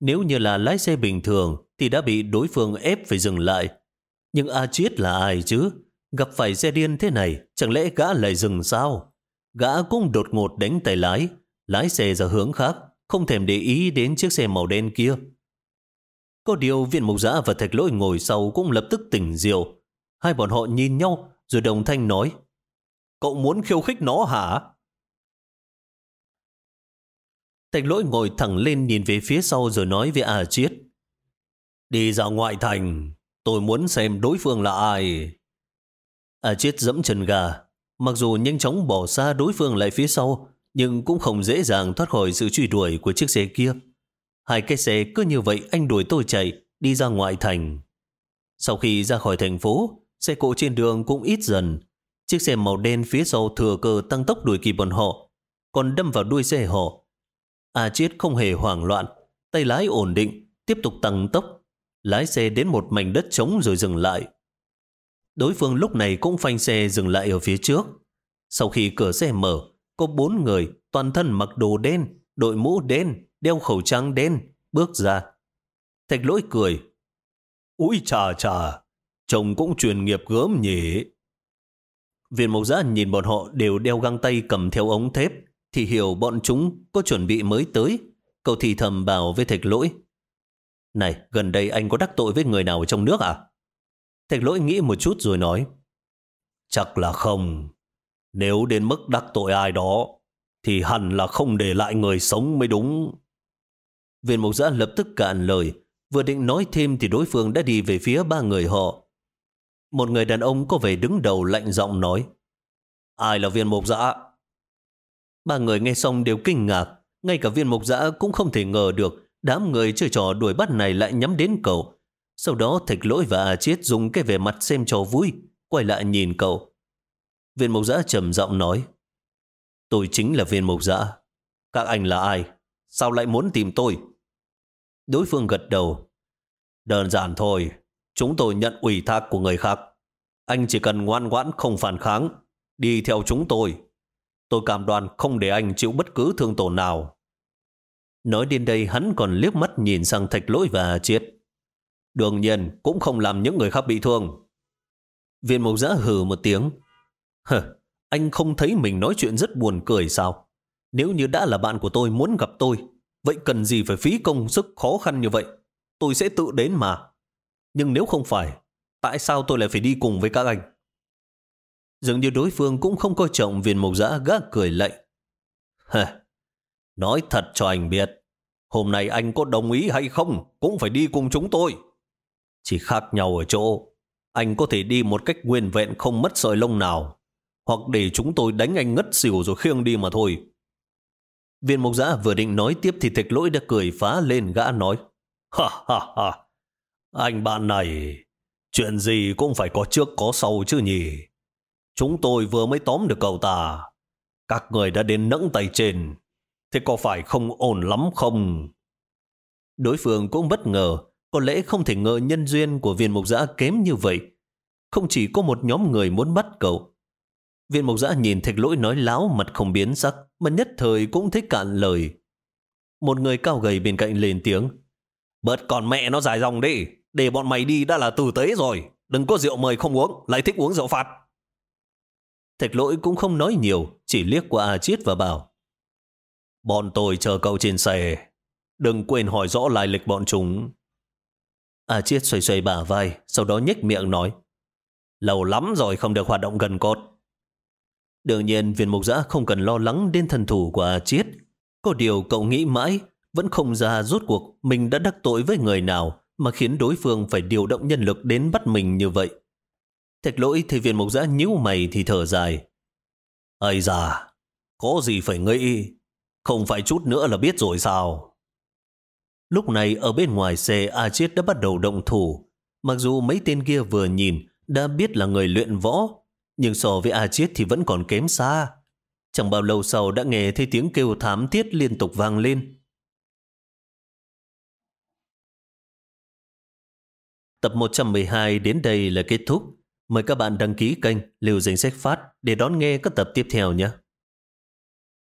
Nếu như là lái xe bình thường thì đã bị đối phương ép phải dừng lại. Nhưng A Chiết là ai chứ? Gặp phải xe điên thế này, chẳng lẽ gã lại dừng sao? Gã cũng đột ngột đánh tay lái, lái xe ra hướng khác, không thèm để ý đến chiếc xe màu đen kia. Có điều viện mục giã và thạch lỗi ngồi sau cũng lập tức tỉnh diệu. Hai bọn họ nhìn nhau rồi đồng thanh nói Cậu muốn khiêu khích nó hả? Thạch lỗi ngồi thẳng lên nhìn về phía sau rồi nói với A Chiết Đi ra ngoại thành, tôi muốn xem đối phương là ai. A Chiết dẫm chân gà, mặc dù nhanh chóng bỏ xa đối phương lại phía sau, nhưng cũng không dễ dàng thoát khỏi sự truy đuổi của chiếc xe kia. Hai cái xe cứ như vậy anh đuổi tôi chạy, đi ra ngoại thành. Sau khi ra khỏi thành phố, xe cộ trên đường cũng ít dần. Chiếc xe màu đen phía sau thừa cơ tăng tốc đuổi kịp bọn họ, còn đâm vào đuôi xe họ. A Chiết không hề hoảng loạn, tay lái ổn định, tiếp tục tăng tốc, lái xe đến một mảnh đất trống rồi dừng lại. Đối phương lúc này cũng phanh xe dừng lại ở phía trước. Sau khi cửa xe mở, có bốn người, toàn thân mặc đồ đen, đội mũ đen, đeo khẩu trang đen, bước ra. Thạch lỗi cười. Úi trà trà, chồng cũng truyền nghiệp gớm nhỉ. Viên mộc giã nhìn bọn họ đều đeo găng tay cầm theo ống thép, thì hiểu bọn chúng có chuẩn bị mới tới. Cậu thì thầm bảo với thạch lỗi. Này, gần đây anh có đắc tội với người nào ở trong nước à? Thạch lỗi nghĩ một chút rồi nói. Chắc là không. Nếu đến mức đắc tội ai đó, thì hẳn là không để lại người sống mới đúng. Viên mộc giã lập tức cạn lời, vừa định nói thêm thì đối phương đã đi về phía ba người họ. Một người đàn ông có vẻ đứng đầu lạnh giọng nói. Ai là viên mục giã? Ba người nghe xong đều kinh ngạc, ngay cả viên mục giã cũng không thể ngờ được đám người chơi trò đuổi bắt này lại nhắm đến cậu. Sau đó thạch lỗi và A Chiết dùng cái vẻ mặt xem trò vui, quay lại nhìn cậu. Viên mục giã trầm giọng nói, Tôi chính là viên mục giã. Các anh là ai? Sao lại muốn tìm tôi? Đối phương gật đầu. Đơn giản thôi, chúng tôi nhận ủy thác của người khác. Anh chỉ cần ngoan ngoãn không phản kháng, đi theo chúng tôi. Tôi cảm đoàn không để anh chịu bất cứ thương tổn nào. Nói đến đây hắn còn liếc mắt nhìn sang thạch lỗi và chiết. Đương nhiên cũng không làm những người khác bị thương. Viên mộc giã hừ một tiếng. Hờ, anh không thấy mình nói chuyện rất buồn cười sao? Nếu như đã là bạn của tôi muốn gặp tôi, vậy cần gì phải phí công sức khó khăn như vậy? Tôi sẽ tự đến mà. Nhưng nếu không phải, tại sao tôi lại phải đi cùng với các anh? Dường như đối phương cũng không coi trọng viên mộc giã gác cười lạnh. Hờ, nói thật cho anh biết, hôm nay anh có đồng ý hay không cũng phải đi cùng chúng tôi. Chỉ khác nhau ở chỗ, anh có thể đi một cách nguyên vẹn không mất sợi lông nào, hoặc để chúng tôi đánh anh ngất xỉu rồi khiêng đi mà thôi. Viên mộc giã vừa định nói tiếp thì thạch lỗi đã cười phá lên gã nói. Ha ha ha, anh bạn này, chuyện gì cũng phải có trước có sau chứ nhỉ. Chúng tôi vừa mới tóm được cậu ta. Các người đã đến nẫng tay trên. Thế có phải không ổn lắm không? Đối phương cũng bất ngờ. Có lẽ không thể ngờ nhân duyên của viên mục giã kém như vậy. Không chỉ có một nhóm người muốn bắt cậu. Viên mục giã nhìn thạch lỗi nói láo mặt không biến sắc, mà nhất thời cũng thích cạn lời. Một người cao gầy bên cạnh lên tiếng. Bớt còn mẹ nó dài dòng đi, để bọn mày đi đã là tử tế rồi. Đừng có rượu mời không uống, lại thích uống rượu phạt. Thạch lỗi cũng không nói nhiều, chỉ liếc qua A Chiết và bảo. Bọn tôi chờ cậu trên xe. Đừng quên hỏi rõ lai lịch bọn chúng. A Chiết xoay xoay bả vai, sau đó nhếch miệng nói. Lâu lắm rồi không được hoạt động gần cốt. Đương nhiên viên mục giã không cần lo lắng đến thần thủ của A Chiết. Có điều cậu nghĩ mãi, vẫn không ra rốt cuộc mình đã đắc tội với người nào mà khiến đối phương phải điều động nhân lực đến bắt mình như vậy. Thạch lỗi thì viên mục giã nhíu mày thì thở dài. Ây da, có gì phải nghĩ, không phải chút nữa là biết rồi sao. Lúc này ở bên ngoài xe A Chiết đã bắt đầu động thủ. Mặc dù mấy tên kia vừa nhìn đã biết là người luyện võ, nhưng so với A Chiết thì vẫn còn kém xa. Chẳng bao lâu sau đã nghe thấy tiếng kêu thám thiết liên tục vang lên. Tập 112 đến đây là kết thúc. Mời các bạn đăng ký kênh Liều Danh Sách Phát để đón nghe các tập tiếp theo nhé.